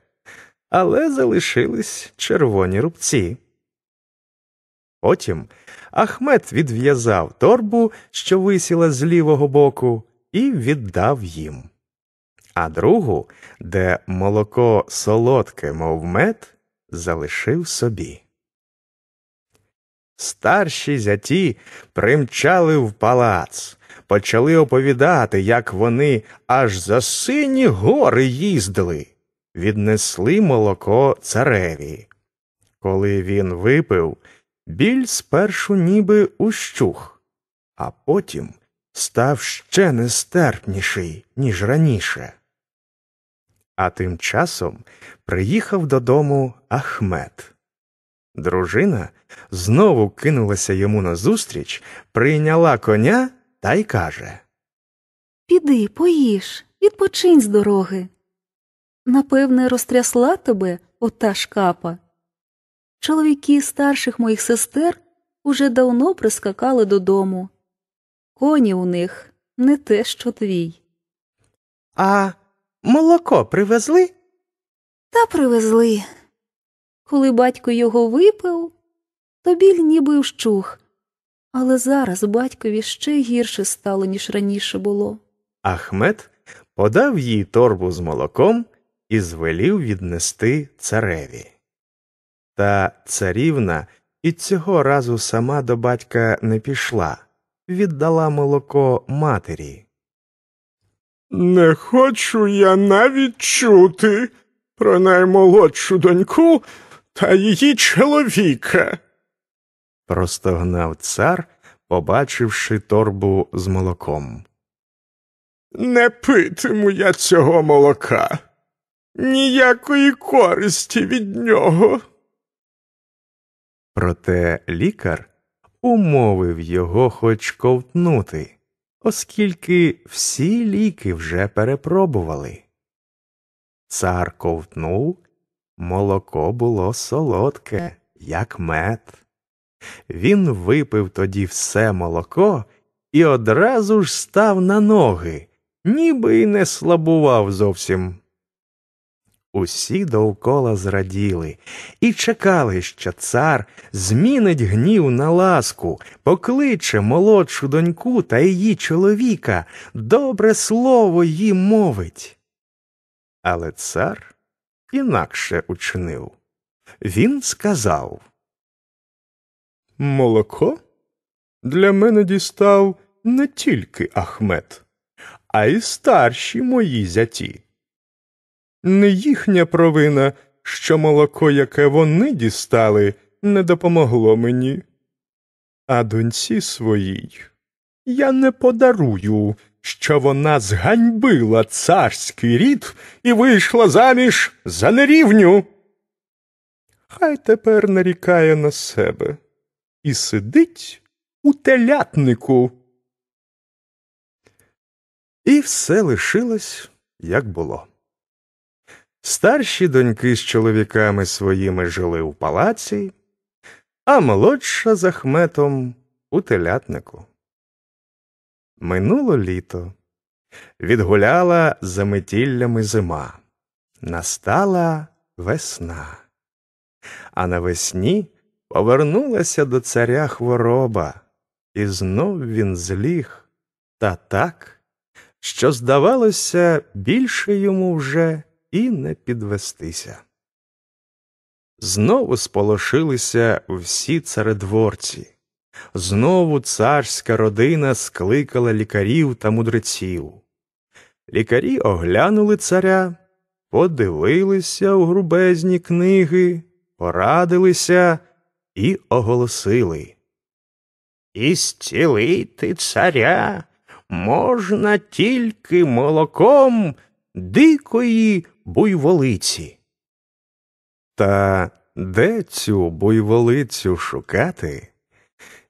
але залишились червоні рубці. Потім Ахмед відв'язав торбу, що висіла з лівого боку, і віддав їм. А другу, де молоко солодке, мов мед, залишив собі. Старші зяті примчали в палац, почали оповідати, як вони аж за сині гори їздили, віднесли молоко цареві. Коли він випив, біль спершу ніби ущух, а потім став ще нестерпніший, ніж раніше. А тим часом приїхав додому Ахмед. Дружина знову кинулася йому назустріч, прийняла коня та й каже Піди, поїж, відпочинь з дороги. Напевне, розтрясла тебе ота шкапа. Чоловіки старших моїх сестер уже давно прискакали додому. Коні у них не те, що твій. А молоко привезли? Та привезли. Коли батько його випив, то біль ніби вщух, але зараз батькові ще гірше стало, ніж раніше було. Ахмед подав їй торбу з молоком і звелів віднести цареві. Та царівна і цього разу сама до батька не пішла, віддала молоко матері. Не хочу я навіть чути про наймолодшу доньку та її чоловіка. Простогнав цар, побачивши торбу з молоком. Не питиму я цього молока. Ніякої користі від нього. Проте лікар умовив його хоч ковтнути, оскільки всі ліки вже перепробували. Цар ковтнув, молоко було солодке, як мед. Він випив тоді все молоко і одразу ж став на ноги, ніби й не слабував зовсім. Усі довкола зраділи і чекали, що цар змінить гнів на ласку, покличе молодшу доньку та її чоловіка, добре слово їм мовить. Але цар інакше учинив. Він сказав Молоко для мене дістав не тільки Ахмед, а й старші мої зяті. Не їхня провина, що молоко, яке вони дістали, не допомогло мені. А доньці своїй я не подарую, що вона зганьбила царський рід і вийшла заміж за нерівню. Хай тепер нарікає на себе і сидить у телятнику. І все лишилось, як було. Старші доньки з чоловіками своїми жили в палаці, а молодша з Ахметом у телятнику. Минуло літо, відгуляла за метіллями зима, настала весна, а навесні повернулася до царя хвороба, і знов він зліг, та так, що, здавалося, більше йому вже і не підвестися. Знову сполошилися всі царедворці, знову царська родина скликала лікарів та мудреців. Лікарі оглянули царя, подивилися у грубезні книги, порадилися і оголосили. І царя можна тільки молоком дикої буйволиці. Та де цю буйволицю шукати?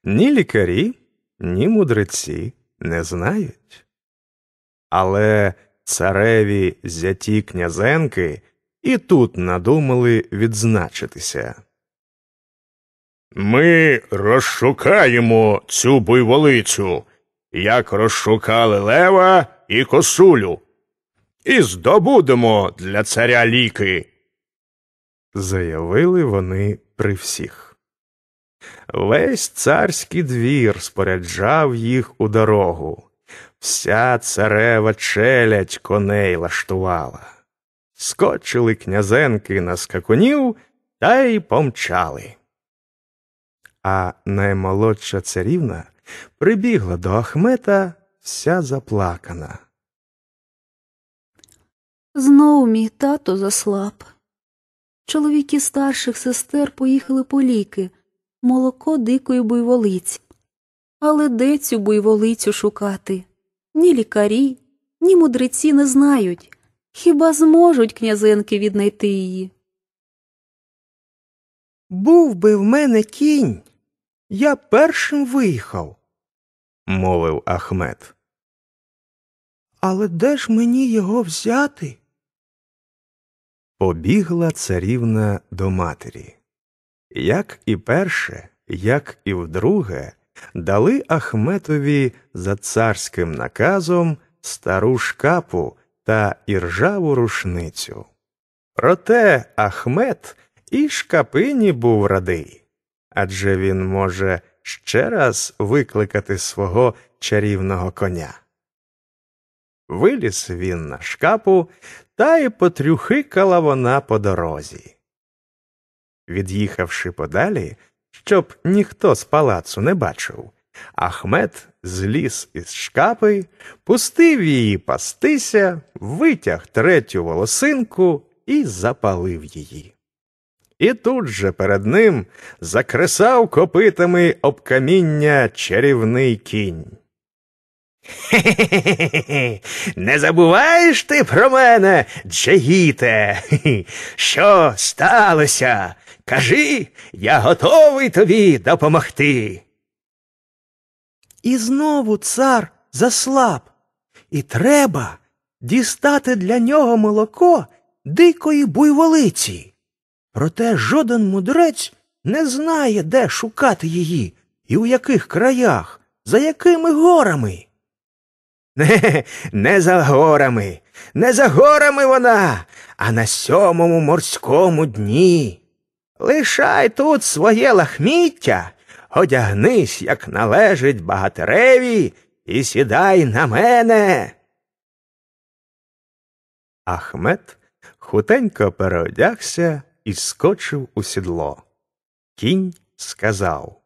Ні лікарі, ні мудреці не знають. Але цареві зяті князенки і тут надумали відзначитися. Ми розшукаємо цю буйволицю, як розшукали лева і косулю, і здобудемо для царя ліки. Заявили вони при всіх. Весь царський двір споряджав їх у дорогу. Вся царева челядь коней лаштувала. Скочили князенки на скакунів та й помчали. А наймолодша царівна прибігла до Ахмета вся заплакана. Знов мій тато заслаб. Чоловіки старших сестер поїхали по ліки, молоко дикої буйволиці. Але де цю буйволицю шукати? Ні лікарі, ні мудреці не знають. Хіба зможуть князенки віднайти її? Був би в мене кінь, я першим виїхав. мовив Ахмет. Але де ж мені його взяти? Побігла царівна до матері. Як і перше, як і вдруге, дали Ахметові за царським наказом стару шкапу та іржаву рушницю. Проте Ахмет і шкапині був радий, адже він може ще раз викликати свого чарівного коня. Виліз він на шкапу, та й потрюхикала вона по дорозі. Від'їхавши подалі, щоб ніхто з палацу не бачив, Ахмед зліз із шкапи, пустив її пастися, витяг третю волосинку і запалив її. І тут же перед ним закресав копитами об каміння чарівний кінь. Хе-хе-хе, не забуваєш ти про мене, Джегіте? Що сталося? Кажи, я готовий тобі допомогти. І знову цар заслаб, і треба дістати для нього молоко дикої буйволиці. Проте жоден мудрець не знає, де шукати її і у яких краях, за якими горами. Не, не за горами, не за горами вона, а на сьомому морському дні. Лишай тут своє лахміття, одягнись, як належить багатереві, і сідай на мене. Ахмед хутенько переодягся і скочив у сідло. Кінь сказав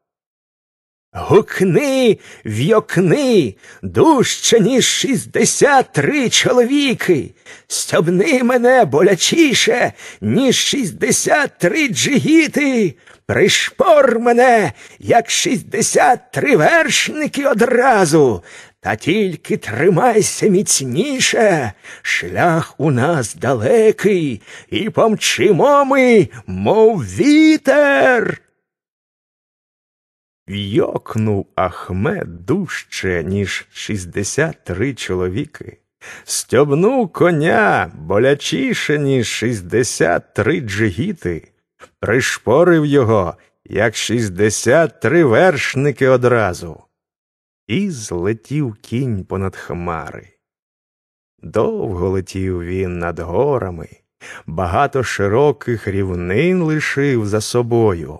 Гукни, в'йокни, дужче, ніж шістдесят три чоловіки. Стьобни мене болячіше, ніж шістдесят три джигіти. Пришпор мене, як шістдесят три вершники одразу. Та тільки тримайся міцніше, шлях у нас далекий, і помчимо ми, мов вітер. Вйокнув Ахмед дужче, ніж шістдесят три чоловіки. Стьобнув коня болячіше, ніж шістдесят три джигіти, пришпорив його, як шістдесят три вершники одразу, і злетів кінь понад хмари. Довго летів він над горами, багато широких рівнин лишив за собою.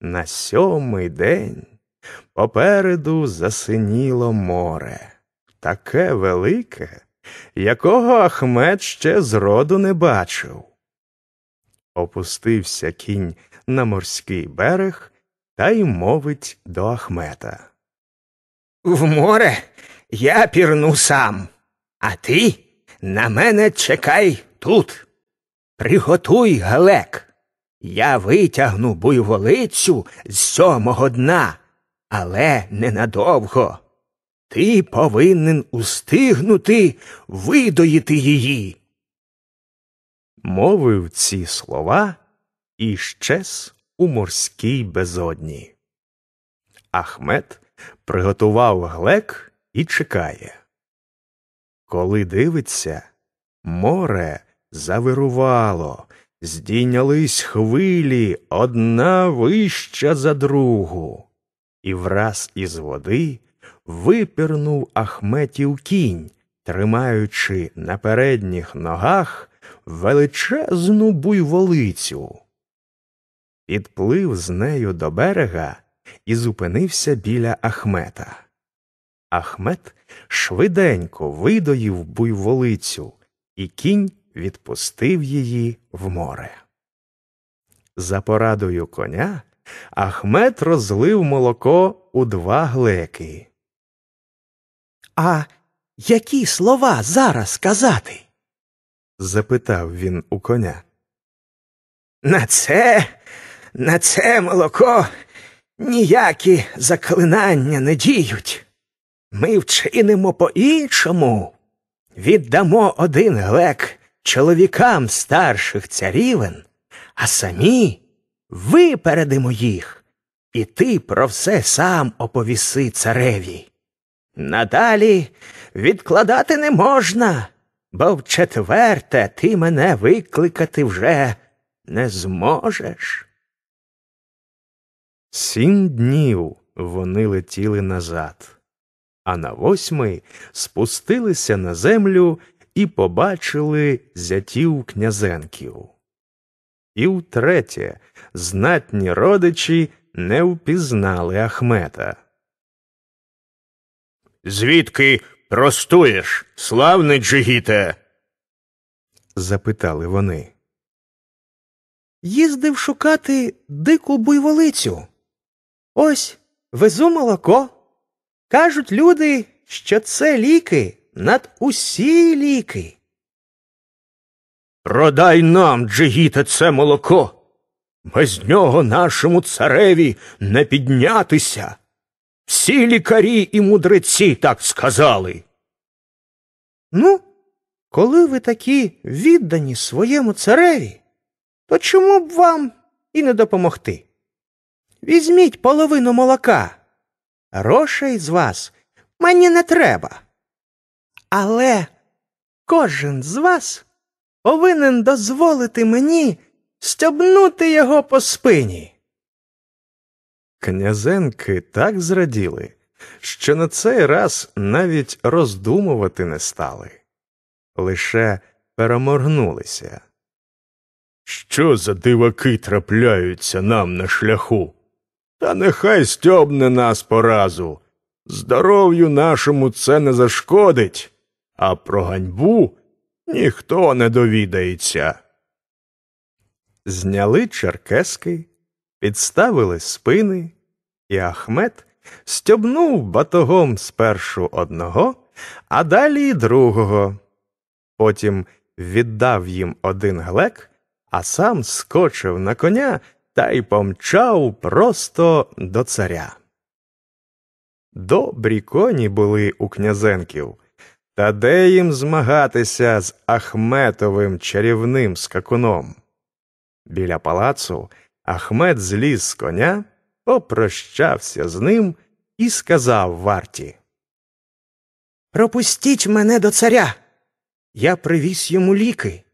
На сьомий день попереду засиніло море, таке велике, якого Ахмед ще зроду не бачив. Опустився кінь на морський берег та й мовить до Ахмета. В море я пірну сам, а ти на мене чекай тут. Приготуй галек. Я витягну буйволицю з сьомого дна, але ненадовго. Ти повинен устигнути видоїти її. Мовив ці слова і щез у морській безодні. Ахмед приготував глек і чекає. Коли дивиться, море завирувало, здійнялись хвилі одна вища за другу, і враз із води випірнув Ахметів кінь, тримаючи на передніх ногах величезну буйволицю. підплив з нею до берега і зупинився біля Ахмета. Ахмет швиденько видоїв буйволицю, і кінь відпустив її в море. За порадою коня Ахмет розлив молоко у два глеки. А які слова зараз казати? запитав він у коня. На це, на це молоко ніякі заклинання не діють. Ми вчинимо по-іншому. Віддамо один глек чоловікам старших царівен, а самі випередимо їх, і ти про все сам оповіси цареві. Надалі відкладати не можна, бо в четверте ти мене викликати вже не зможеш. Сім днів вони летіли назад, а на восьмий спустилися на землю і побачили зятів князенків. І втретє знатні родичі не впізнали Ахмета. Звідки простуєш, славний Джигіте? запитали вони. Їздив шукати дику буйволицю. Ось везу молоко. Кажуть люди, що це ліки над усі ліки. Продай нам, Джигіте, це молоко. Без нього нашому цареві не піднятися. Всі лікарі і мудреці так сказали. Ну, коли ви такі віддані своєму цареві, то чому б вам і не допомогти? Візьміть половину молока. Грошей з вас мені не треба. Але кожен з вас повинен дозволити мені стебнути його по спині. Князенки так зраділи, що на цей раз навіть роздумувати не стали, лише переморгнулися. Що за диваки трапляються нам на шляху? Та нехай стьобне нас поразу. Здоров'ю нашому це не зашкодить, а про ганьбу ніхто не довідається. Зняли черкески, підставили спини, і Ахмет стьобнув батогом спершу одного, а далі другого. Потім віддав їм один глек, а сам скочив на коня та й помчав просто до царя. Добрі коні були у князенків, та де їм змагатися з Ахметовим чарівним скакуном? Біля палацу Ахмед зліз з коня, попрощався з ним і сказав варті. Пропустіть мене до царя. Я привіз йому ліки.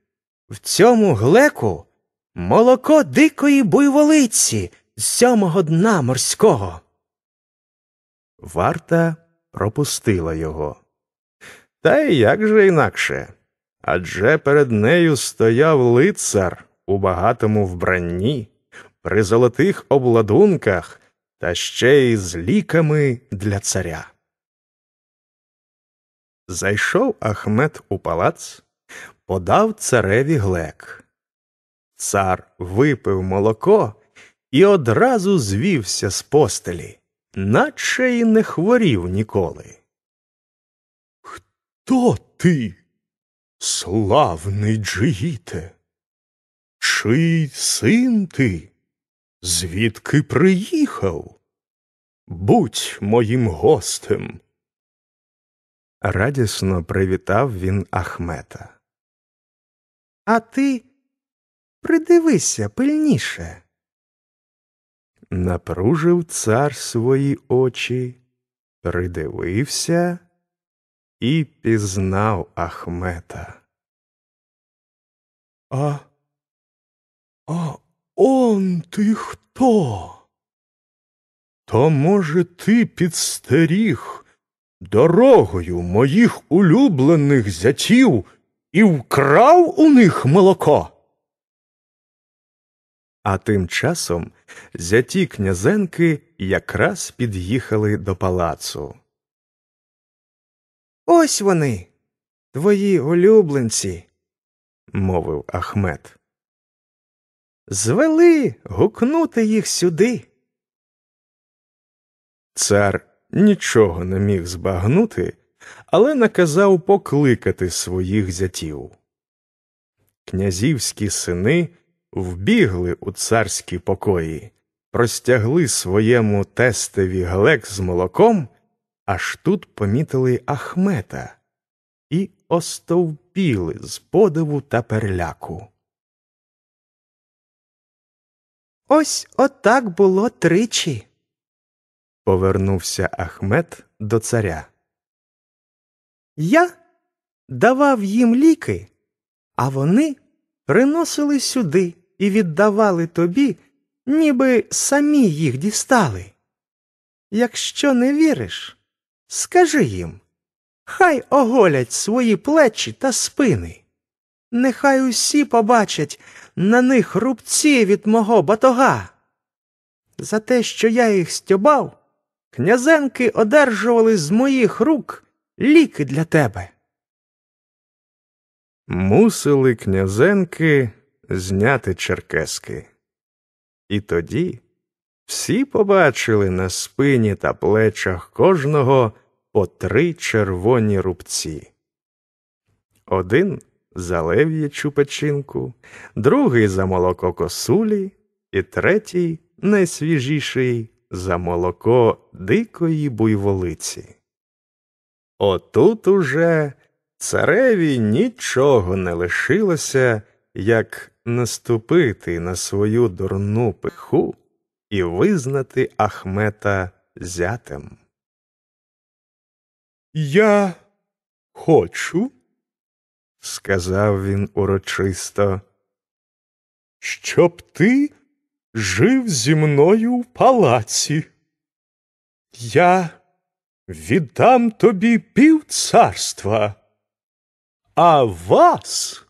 В цьому глеку молоко дикої буйволиці з сьомого дна морського. Варта пропустила його. Та як же інакше? Адже перед нею стояв лицар у багатому вбранні, при золотих обладунках та ще й з ліками для царя. Зайшов Ахмет у палац, подав цареві глек. Цар випив молоко і одразу звівся з постелі, наче й не хворів ніколи. Хто ти, славний Джигіте? Чий син ти? Звідки приїхав? Будь моїм гостем. Радісно привітав він Ахмета. А ти придивися пильніше. Напружив цар свої очі, придивився і пізнав Ахмета. А, а он ти хто? То, може, ти підстеріг дорогою моїх улюблених зятів і вкрав у них молоко? А тим часом зяті князенки якраз під'їхали до палацу. Ось вони, твої улюбленці, мовив Ахмет. Звели гукнути їх сюди. Цар нічого не міг збагнути, але наказав покликати своїх зятів. Князівські сини вбігли у царські покої, простягли своєму тестеві глек з молоком, аж тут помітили Ахмета і остовпіли з подиву та переляку. Ось отак було тричі. Повернувся Ахмет до царя. Я давав їм ліки, а вони приносили сюди і віддавали тобі, ніби самі їх дістали. Якщо не віриш, скажи їм, хай оголять свої плечі та спини. Нехай усі побачать на них рубці від мого батога. За те, що я їх стьобав, князенки одержували з моїх рук ліки для тебе. Мусили князенки зняти черкески. І тоді всі побачили на спині та плечах кожного по три червоні рубці. Один за лев'ячу печінку, другий за молоко косулі, і третій, найсвіжіший, за молоко дикої буйволиці. Отут уже цареві нічого не лишилося, як наступити на свою дурну пиху і визнати Ахмета зятем. Я хочу, сказав він урочисто, щоб ти жив зі мною в палаці. Я віддам тобі пів царства, а вас.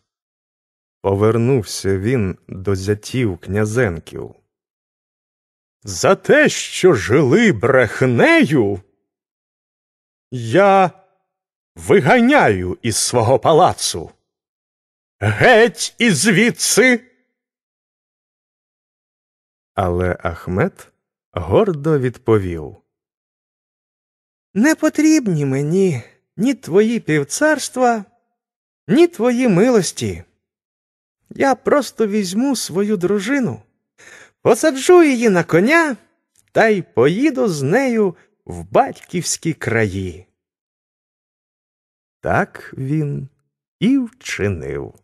Повернувся він до зятів князенків. За те, що жили брехнею, я виганяю із свого палацу. Геть і звідси. Але Ахмет гордо відповів Не потрібні мені ні твої півцарства, ні твої милості. Я просто візьму свою дружину, посаджу її на коня та й поїду з нею в батьківські краї. Так він і вчинив.